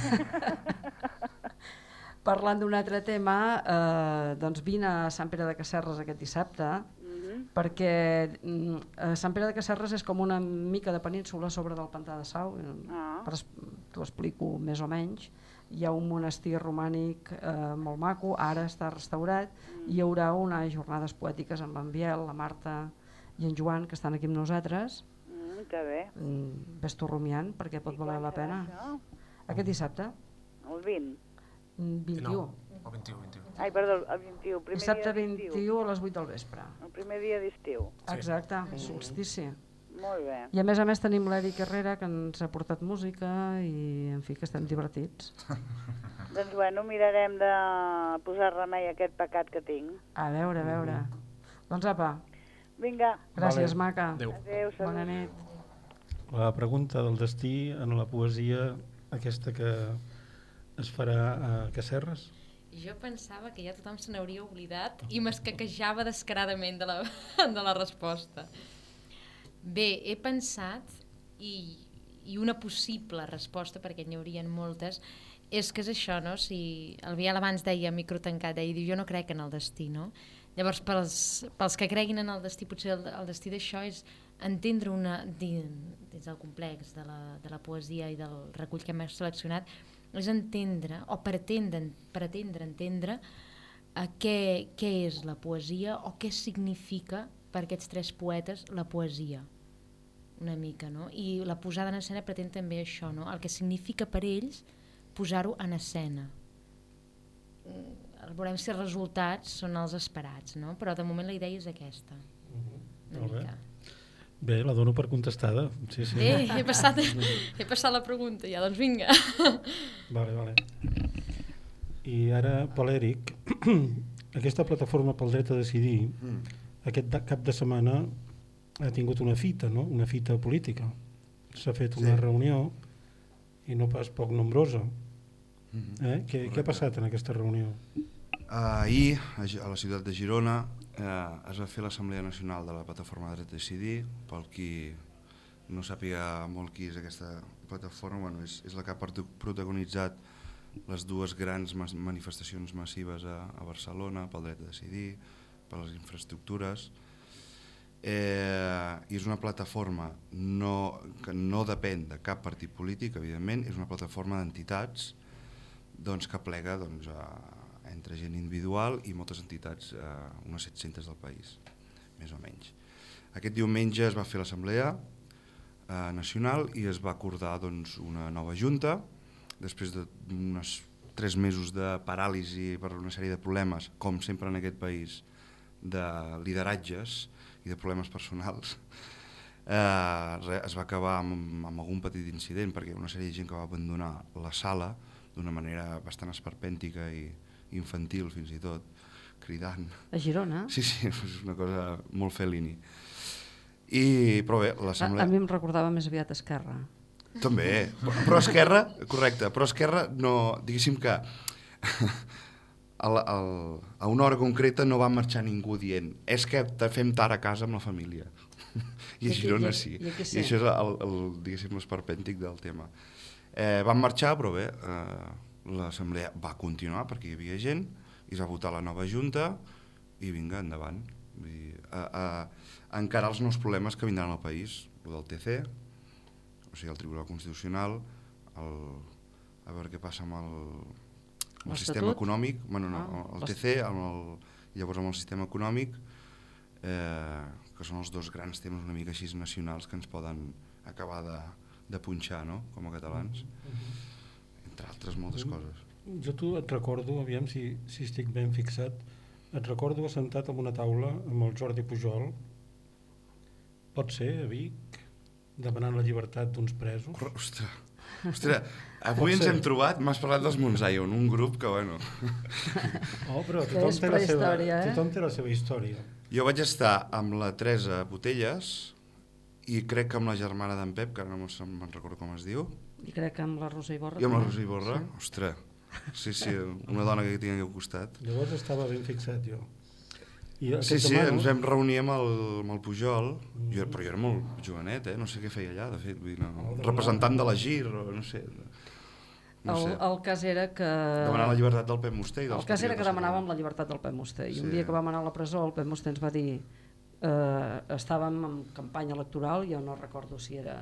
parlant d'un altre tema, eh, doncs vine a Sant Pere de Casserres aquest dissabte. Perquè mm, eh, Sant Pere de Casserres és com una mica de península sobre del pantà de Sau, eh, Ah. per es- t'ho explico més o menys. Hi ha un monestir romànic eh, molt maco, ara està restaurat, i hi haurà unes jornades poètiques amb en Biel, la Marta i en Joan, que estan aquí amb nosaltres. Mm, que bé. Mm, Ves-t'ho rumiant, perquè pot valer la pena. Això? Aquest dissabte, El 20. mm, 21. No, el 21, 21. Ai, perdó, el 21. Primer Dissabte dia d'estiu. 21 a les 8 del vespre. El primer dia d'estiu. Exacte, solstici. Molt bé. I a més a més tenim l'Eric Herrera que ens ha portat música i en fi que estem divertits. *laughs* Doncs bueno, mirarem de posar remei a aquest pecat que tinc. A veure, a veure. Doncs apa, Vinga. gràcies Vale. maca. Adéu. Adéu, salut. Bona nit. La pregunta del destí en la poesia aquesta que es farà a Casserres? Jo pensava que ja tothom se n'hauria oblidat i m'escaquejava descaradament de la, *laughs* de la resposta. Bé, he pensat, i, i una possible resposta, perquè n'hi haurien moltes, és que és això, no? Si el Biel abans deia, micro tancat, deia, diu, jo no crec en el destí, no? Llavors, pels, pels que creguin en el destí, potser el, el destí d'això és entendre una, di- dins del complex de la, de la poesia i del recull que hem seleccionat, és entendre, o pretendre, pretendre entendre a què, què és la poesia o què significa per aquests tres poetes la poesia una mica, no? I la posada en escena pretén també això, no? El que significa per ells posar-ho en escena. Mm, Veurem si els resultats són els esperats, no? Però de moment la idea és aquesta. Una Molt bé. mica. Bé, la dono per contestada. Sí, sí. Bé, he passat, he passat la pregunta ja, doncs vinga. Vale, vale. I ara, per l'Eric, *clears throat* aquesta plataforma pel dret a decidir, Mm. aquest cap de setmana ha tingut una fita, no? una fita política. S'ha fet una Sí. reunió i no pas poc nombrosa. Mhm. Eh? Què, què ha passat en aquesta reunió? Ahir, a la ciutat de Girona, eh, es va fer l'Assemblea Nacional de la Plataforma Dret a Decidir. Pel qui no sàpiga molt qui és aquesta plataforma, bueno, és, és la que ha protagonitzat les dues grans mas- manifestacions massives a, a Barcelona pel dret a decidir, per les infraestructures. Eh, I és una plataforma no, que no depèn de cap partit polític, evidentment, és una plataforma d'entitats doncs, que plega doncs, a, entre gent individual i moltes entitats, eh, unes 700 del país, més o menys. Aquest diumenge es va fer l'assemblea eh, nacional i es va acordar doncs, una nova junta, després d'uns tres mesos de paràlisi per una sèrie de problemes, com sempre en aquest país, de lideratges i de problemes personals, eh, es va acabar amb, amb algun petit incident perquè una sèrie de gent que va abandonar la sala d'una manera bastant esperpèntica i infantil fins i tot, cridant. A Girona? Sí, sí, *laughs* és una cosa molt felini. I, però bé, A, l'assemblea... a mi em recordava més aviat Esquerra. També, però Esquerra, correcte, però Esquerra no, diguéssim que a, la, al, a una hora concreta no va marxar ningú dient és que te fem tard a casa amb la família. *laughs* I a Girona sí. i això és el, el diguéssim, l'esperpèntic del tema. Eh, van marxar, però bé, eh, l'assemblea va continuar perquè hi havia gent, i es va votar la nova junta, i vinga, endavant. Vull dir, a, a, encarar els nous problemes que vindran al país, el del TC, o sigui, el Tribunal Constitucional, el, a veure què passa amb el, amb el sistema econòmic, bueno, no, Ah, el TC, amb el, llavors amb el sistema econòmic, eh, que són els dos grans temes una mica així nacionals que ens poden acabar de, de punxar, no?, com a catalans, entre altres moltes coses. Jo tu et recordo, aviam si, si estic ben fixat, et recordo assentat en una taula amb el Jordi Pujol, pot ser, a Vic, demanant la llibertat d'uns presos? Ostres, ostres, avui Pot ens ser. hem trobat, m'has parlat dels Monzaion, un grup que, bueno... *laughs* Oh, però tothom té, la seva, eh? tothom té la seva història. Jo vaig estar amb la Teresa Botelles i crec que amb la germana d'en Pep, que ara no me'n recordo com es diu, I crec que amb la Rosa Iborra. i amb la. Rosa Iborra, Sí. ostres, sí, sí, una dona que tinc aquí al costat. Llavors estava ben fixat jo. I Sí, sí, demano- ens vam reunir amb el, amb el Pujol, jo, però jo era molt jovenet, eh? no sé què feia allà, de fet, vull dir, no, representant de la GIR, o no sé, no el, sé. el cas era que... Demanar la llibertat del Pep Musté i dels El cas era que demanàvem la llibertat del Pep Musté. I un Sí. dia que vam anar a la presó, el Pep Musté ens va dir eh, estàvem en campanya electoral, jo no recordo si era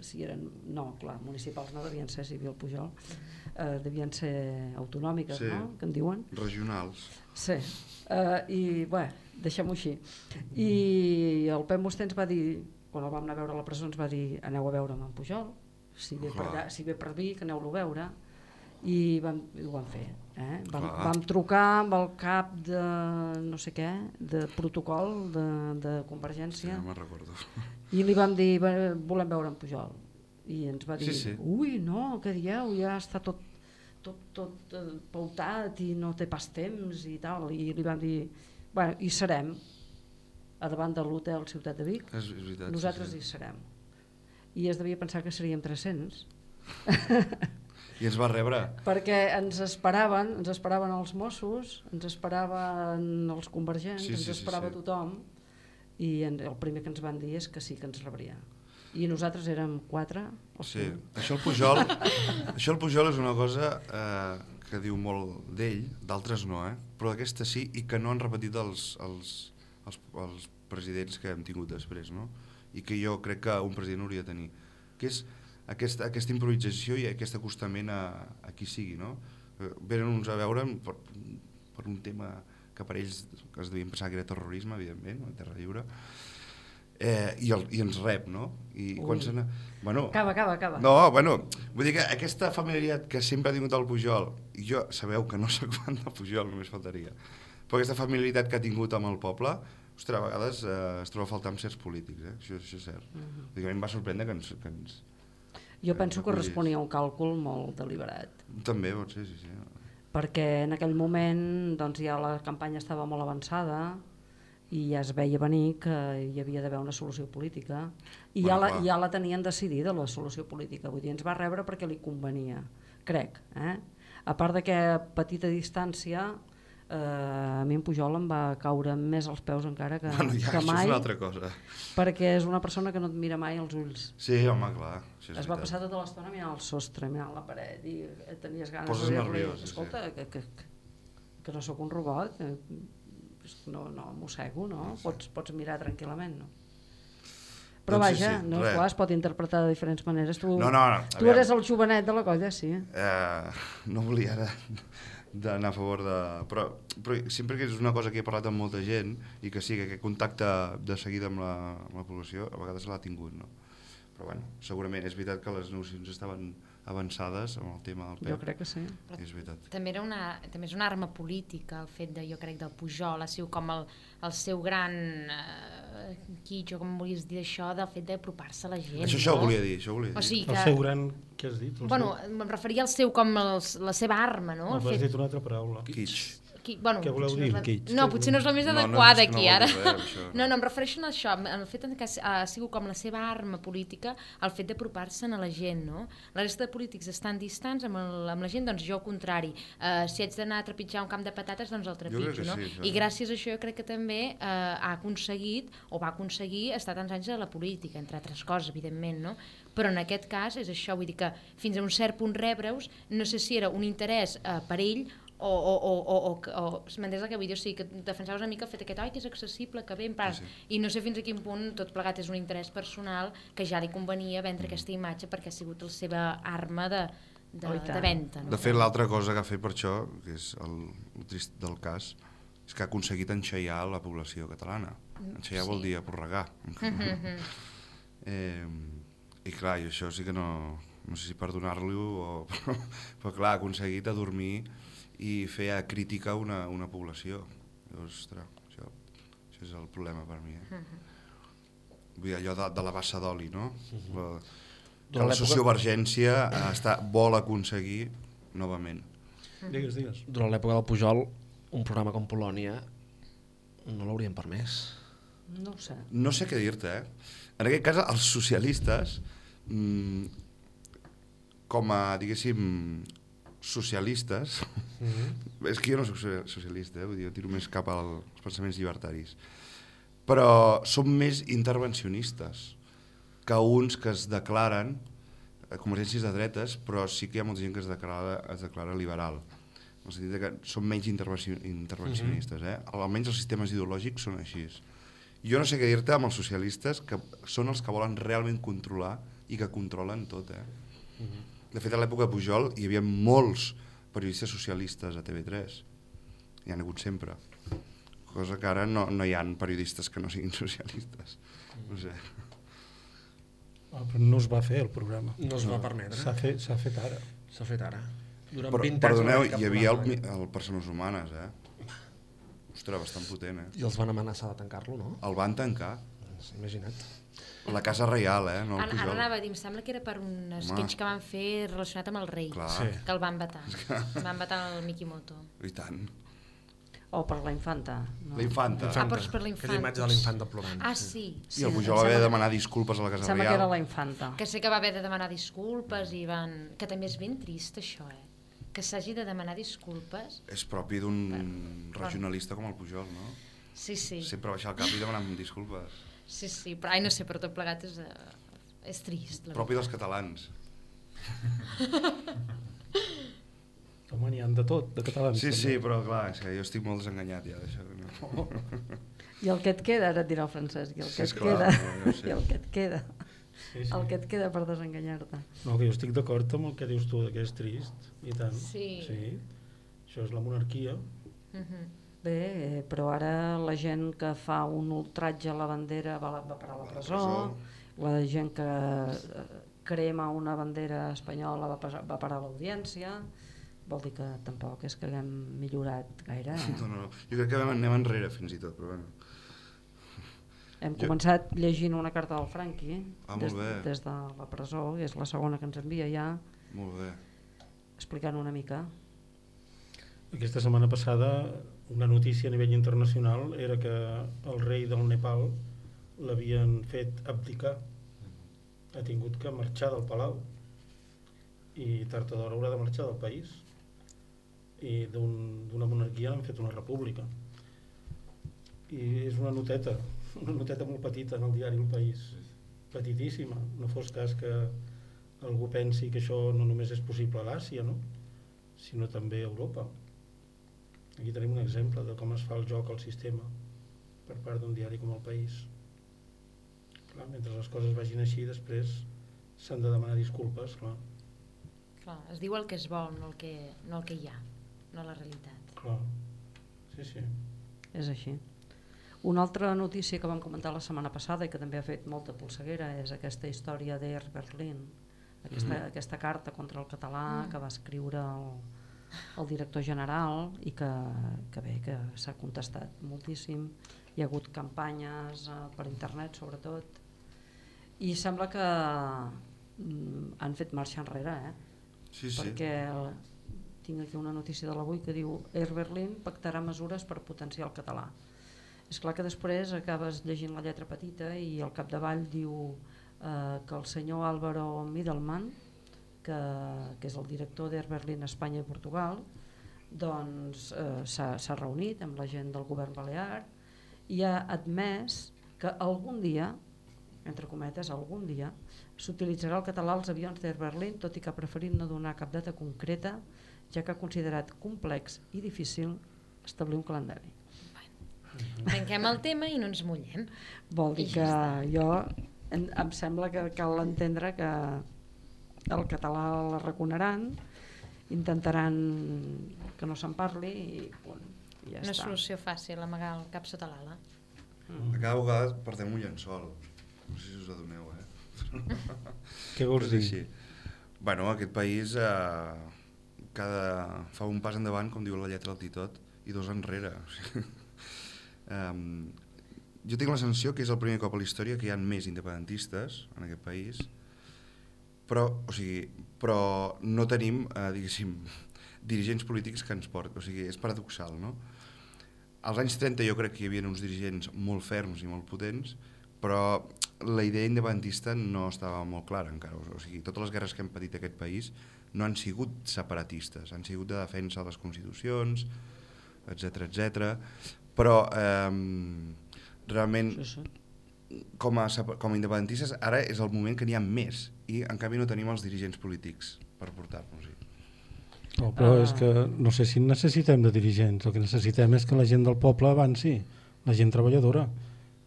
si eren, no, clar, municipals no devien ser civil Pujol, eh, devien ser autonòmiques, Sí. no?, que en diuen. Regionals. Sí, uh, i bé, deixem-ho així. I el Pep Musté ens va dir, quan el vam anar a veure a la presó, ens va dir aneu a veure amb en Pujol, si ve, per, allà, si ve per Vic, aneu-lo a veure, i, vam, i ho vam fer. Eh? Vam, Clar. vam trucar amb el cap de no sé què, de protocol de, de Convergència, Sí, no me'n recordo. *laughs* i li vam dir, "Ve- volem veure en Pujol. I ens va dir, Sí, sí. ui, no, què dieu, ja està tot, tot, tot eh, pautat i no té pas temps i tal. I li vam dir, bueno, hi serem, a davant de l'hotel Ciutat de Vic, És- veritat, sí, nosaltres sí. hi serem. I es devia pensar que seríem 300, *laughs* I ens va rebre. perquè ens esperaven, ens esperaven els Mossos, ens esperaven els convergents, Sí, ens sí, sí, esperava sí. tothom, i en, el primer que ens van dir és que sí que ens rebria. I nosaltres érem quatre Sí, cinc. això el Pujol, això el Pujol és una cosa eh, que diu molt d'ell, d'altres no, eh? però aquesta sí, i que no han repetit els, els, els, els presidents que hem tingut després, no? i que jo crec que un president hauria de tenir, que és aquesta, aquesta improvisació i aquest acostament a, a qui sigui. No? Eh, Venen uns a veure'm per, per un tema que per ells que es devien pensar que era terrorisme, evidentment, a Terra Lliure, eh, i, el, i ens rep, no? I Ui. quan se bueno, Acaba, acaba, acaba. no, bueno, vull dir que aquesta familiaritat que sempre ha tingut el Pujol, i jo sabeu que no *laughs* soc fan del Pujol, només faltaria, però aquesta familiaritat que ha tingut amb el poble, ostres, a vegades eh, es troba a faltar amb certs polítics, eh? això, això és cert. Mhm. Vull dir que a mi em va sorprendre que ens... Que ens Jo penso que responia a un càlcul molt deliberat, També pot ser, sí, sí. perquè en aquell moment doncs, ja la campanya estava molt avançada i ja es veia venir que hi havia d'haver una solució política i ja, Bueno, la, clar. ja la tenien decidida la solució política, vull dir, ens va rebre perquè li convenia, crec. Eh? A part de que a petita distància eh, a mi en Pujol em va caure més als peus encara que, Bueno, ja, que mai, és una altra cosa. perquè és una persona que no et mira mai als ulls. Sí, home, clar, és es va veritat. passar tota l'estona mirant el sostre, mirant la paret i eh, tenies ganes Poses de dir-li, nerviós, sí, escolta, que, que, que, no sóc un robot, no, no mossego, no? Pots, pots mirar tranquil·lament, no? Però Doncs sí, vaja, sí, no, res. clar, es pot interpretar de diferents maneres. Tu, No, no, no, tu aviam. eres el jovenet de la colla, sí. Eh, no volia ara d'anar a favor de... Però, però sempre que és una cosa que he parlat amb molta gent i que sí, que aquest contacte de seguida amb la, amb la població a vegades l'ha tingut, no? Però bueno, segurament és veritat que les negociacions estaven avançades amb el tema del PEP. Jo crec que sí. És veritat. També, era una, també és una arma política el fet de, jo crec, del Pujol, ha sigut com el, el seu gran eh, quitx, o com volies dir això, del fet d'apropar-se a la gent. Això, això ho no? volia dir, això ho volia dir. O sigui El que, seu gran... Què has dit? El bueno, seu... em referia al seu com els, la seva arma, no? No, El has fet, dit una altra paraula. Kitsch. Qui, bueno, Què voleu dir, no kitsch? No, potser no és la més No, no, adequada que no aquí, vol ara. això. No, no, em refereixo a això, al fet que ha sigut com la seva arma política, el fet d'apropar-se a la gent, no? La resta de polítics estan distants amb, el, amb la gent, doncs jo al contrari. Uh, si haig d'anar a trepitjar un camp de patates, doncs el trepitjo, no? sí. I gràcies a això jo crec que també uh, ha aconseguit, o va aconseguir estar tants anys a la política, entre altres coses, evidentment, no? Però en aquest cas és això, vull dir que fins a un cert punt rebre-us, no sé si era un interès uh, per ell o, o, o, o, o, o m'entens el que vull dir? O sigui, que defensaves una mica el fet aquest, oi, que és accessible, que bé, en part, Sí, i no sé fins a quin punt tot plegat és un interès personal que ja li convenia vendre Mm. aquesta imatge perquè ha sigut la seva arma de, de, Oh, de venda. No? De fet, l'altra cosa que ha fet per això, que és el, el trist del cas, és que ha aconseguit enxeiar la població catalana. Enxeiar Sí. vol dir apurregar. *laughs* eh, I clar, i això sí que no, no sé si perdonar-lo o... *laughs* Però, però clar, ha aconseguit adormir i fer a crítica una, una població. Ostres, això, això és el problema per mi. Eh? Vull dir, allò de, de la bassa d'oli, no? La, que Durant la l'època- sociovergència eh, està, vol aconseguir novament. Digues, digues. Durant l'època del Pujol, un programa com Polònia no l'haurien permès. No sé. No sé què dir-te, eh? En aquest cas, els socialistes, mm, com a, diguéssim, socialistes, és que jo no soc so- socialista, eh? Vull dir, jo tiro més cap al- als pensaments llibertaris, però són més intervencionistes que uns que es declaren eh, convergències de dretes, però sí que hi ha molta gent que es declara, es declara liberal. En el sentit que són menys intervenci intervencionistes. Eh? Almenys els sistemes ideològics són així. Jo no sé què dir-te amb els socialistes, que són els que volen realment controlar i que controlen tot. Eh? De fet, a l'època de Pujol hi havia molts periodistes socialistes a TV3. Hi ha hagut sempre. Cosa que ara no, no hi ha periodistes que no siguin *laughs* socialistes. No sé. Ah, però no es va fer el programa. No es va permetre. S'ha fet, s'ha fet ara. S'ha fet ara. Durant Però, 20 anys perdoneu, no cap hi havia el, el Persones Humanes, eh? Ostres, bastant potent, eh? I els van amenaçar de tancar-lo, no? El van tancar. Doncs Imagina't. La Casa Reial, eh? No el Ara, ara Pujol. anava a dir, em sembla que era per un sketch que van fer relacionat amb el rei, Clar. Sí. que el van vetar. Van vetar el Mikimoto. I tant. O per la infanta. No? La infanta. Ah, però és per la Aquella imatge de l'infanta plorant. Ah, sí. I el Pujol va haver de demanar disculpes a la Casa sembla que era Reial. la infanta. Que sé que va haver de demanar disculpes i van... Que també és ben trist, això, eh? Que s'hagi de demanar disculpes. És propi d'un regionalista com el Pujol, no? Sí, sí. Sempre baixar el cap i demanar disculpes. Sí, sí, però ai, no sé, però tot plegat és, uh, és trist. La Propi dels catalans. *laughs* Home, n'hi ha de tot, de catalans. Sí, també. sí, però clar, és que jo estic molt desenganyat ja d'això. No? *laughs* I el que et queda, ara et dirà el francès, i el Sí, que et esclar, queda, no, *laughs* i el que et queda, Sí, sí. el que et queda per desenganyar-te. No, que jo estic d'acord amb el que dius tu, que és trist, i tant. Sí. sí. Això és la monarquia. Mhm. Bé, eh, però ara la gent que fa un ultratge a la bandera va, va parar a la presó, la gent que eh, crema una bandera espanyola va, va parar a l'audiència, vol dir que tampoc és que haguem millorat gaire. Eh? No, no. Jo crec que anem enrere fins i tot, però bueno. Hem Jo- començat llegint una carta del Franqui Ah, des, bé. des de la presó, que és la segona que ens envia ja, Molt bé. explicant una mica. Aquesta setmana passada una notícia a nivell internacional era que el rei del Nepal l'havien fet abdicar. Ha tingut que marxar del palau. I tard o d'hora haurà de marxar del país. I d'un- d'una monarquia han fet una república. I és una noteta una noteta molt petita en el diari El País. Petitíssima, no fos cas que algú pensi que això no només és possible a l'Àsia no? sinó també a Europa aquí tenim un exemple de com es fa el joc al sistema per part d'un diari com El País clar, mentre les coses vagin així després s'han de demanar disculpes clar, Clar, es diu el que es vol, no el que, no el que hi ha, no la realitat. clar. sí, sí És així. Una altra notícia que vam comentar la setmana passada i que també ha fet molta polseguera és aquesta història d'Air Berlin, aquesta, Mhm. aquesta carta contra el català Mm. que va escriure el, el director general i que, que bé, que s'ha contestat moltíssim. Hi ha hagut campanyes eh, per internet sobretot i sembla que mm, han fet marxa enrere, eh? Sí, sí. perquè el, tinc aquí una notícia de l'avui que diu Air Berlin pactarà mesures per potenciar el català. És clar que després acabes llegint la lletra petita i al capdavall diu eh, que el senyor Álvaro Middleman, que, que és el director d'Air Berlin Espanya i Portugal, doncs eh, s'ha reunit amb la gent del govern balear i ha admès que algun dia, entre cometes, algun dia, s'utilitzarà el català als avions d'Air Berlin, tot i que ha preferit no donar cap data concreta, ja que ha considerat complex i difícil establir un calendari. Tanquem el tema i no ens mullem. Vol dir I que jo em, em sembla que cal entendre que el català l'arraconaran, intentaran que no se'n parli i punt. I ja Una està. solució fàcil, amagar el cap sota l'ala. A cada vegada perdem un llençol. No sé si us adoneu, eh? *laughs* Què vols dir? Així. Bueno, aquest país eh, cada, fa un pas endavant, com diu la lletra del Titot, i dos enrere. *laughs* O sigui, um, jo tinc la sensació que és el primer cop a la història que hi ha més independentistes en aquest país, però, o sigui, però no tenim, eh, diguéssim, *laughs* dirigents polítics que ens portin. O sigui, és paradoxal, no? Als anys 30 jo crec que hi havia uns dirigents molt ferms i molt potents, però la idea independentista no estava molt clara encara. O sigui, totes les guerres que hem patit aquest país no han sigut separatistes, han sigut de defensa de les constitucions, etc etc. Però eh, realment Sí, sí. com a, com a independentistes ara és el moment que n'hi ha més i en canvi no tenim els dirigents polítics per portar-nos-hi. No, però Ah. és que no sé si necessitem de dirigents, el que necessitem és que la gent del poble avanci, la gent treballadora.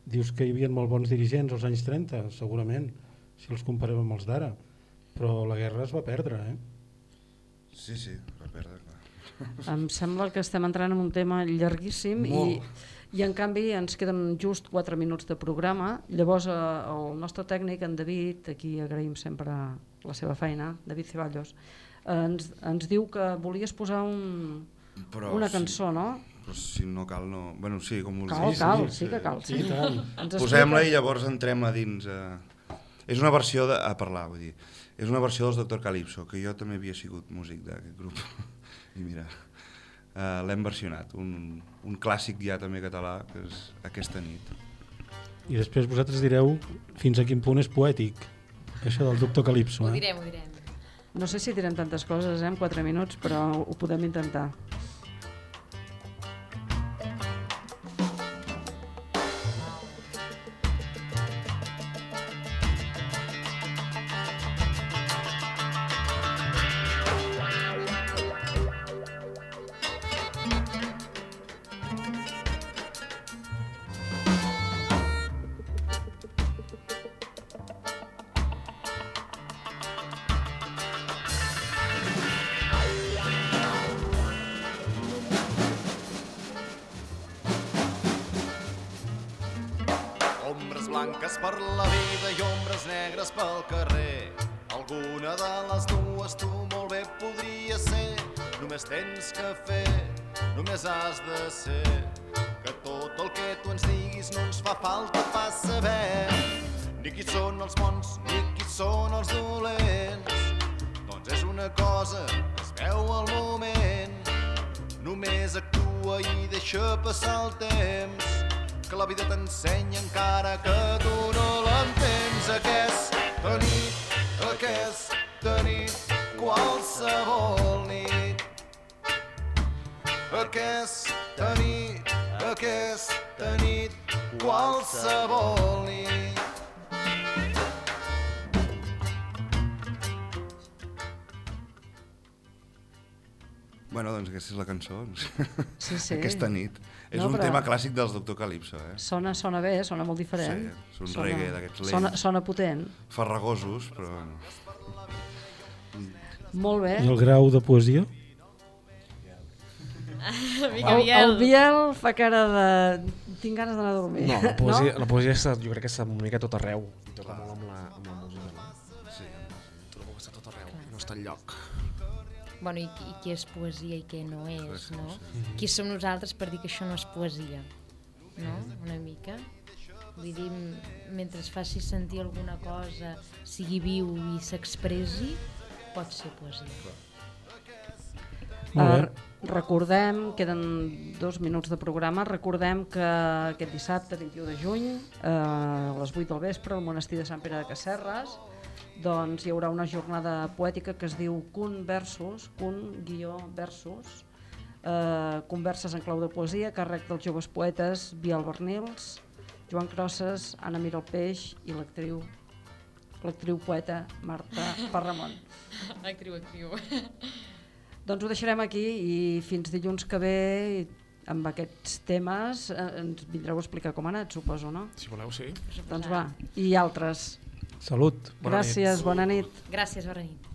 Dius que hi havia molt bons dirigents als anys 30, segurament, si els comparem amb els d'ara, però la guerra es va perdre, eh? Sí, sí, va perdre, clar. Em sembla que estem entrant en un tema llarguíssim i, Molt. i en canvi ens queden just 4 minuts de programa. Llavors eh, el nostre tècnic, en David, aquí agraïm sempre la seva feina, David Ceballos, ens, ens diu que volies posar un, Però una sí. cançó, no? Però si no cal, no... Bueno, sí, com vulguis. Cal, cal, sí que cal, sí. Ens Posem-la i llavors entrem a dins... Eh... És una versió de... a parlar, vull dir. És una versió dels Doctor Calypso, que jo també havia sigut músic d'aquest grup. I mira, eh, l'hem versionat. Un, un clàssic ja també català, que és Aquesta nit. I després vosaltres direu fins a quin punt és poètic, això del doctor Calipso. Ho Eh? direm, ho direm. No sé si direm tantes coses eh, en 4 minuts, però ho podem intentar. Que la vida t'ensenya encara que tu no l'entens aquesta nit, aquesta nit, qualsevol nit. Aquesta nit, aquesta nit, qualsevol nit. Bueno, doncs aquesta és la cançó. Sí, sí. *laughs* Aquesta nit. És No, un però- tema clàssic dels Doctor Calypso, eh? Sona, sona bé, sona molt diferent. Sí, és un sona, reggae d'aquests lents. Sona, sona potent. Farragosos, però... bueno. Molt bé. I el grau de poesia? *laughs* Mica El, Biel. el Biel fa cara de... Tinc ganes d'anar a dormir. No, la poesia, no? la poesia està, jo crec que està una mica tot arreu. I toca molt amb la, amb la música, no? Sí. Trobo que està tot arreu, no està enlloc. Bueno, i, i què és poesia i què no és, no? Qui som nosaltres per dir que això no és poesia? No? Una mica. Vull dir, mentre es faci sentir alguna cosa, sigui viu i s'expressi, pot ser poesia. Eh, recordem, queden dos minuts de programa, recordem que aquest dissabte, 21 de juny, eh, a les 8 del vespre, al monestir de Sant Pere de Casserres, doncs hi haurà una jornada poètica que es diu Cun Versus, Cun guió Versus, eh, converses en clau de poesia, càrrec dels joves poetes Biel Bernils, Joan Crosses, Anna Miralpeix i l'actriu l'actriu poeta Marta *laughs* Parramon. Actriu, actriu. *laughs* Doncs ho deixarem aquí i fins dilluns que ve amb aquests temes eh, ens vindreu a explicar com ha anat, suposo, no? Si voleu, sí. Doncs va, i altres. Salut. Bona nit. Gràcies, bona nit. Gràcies, bona nit.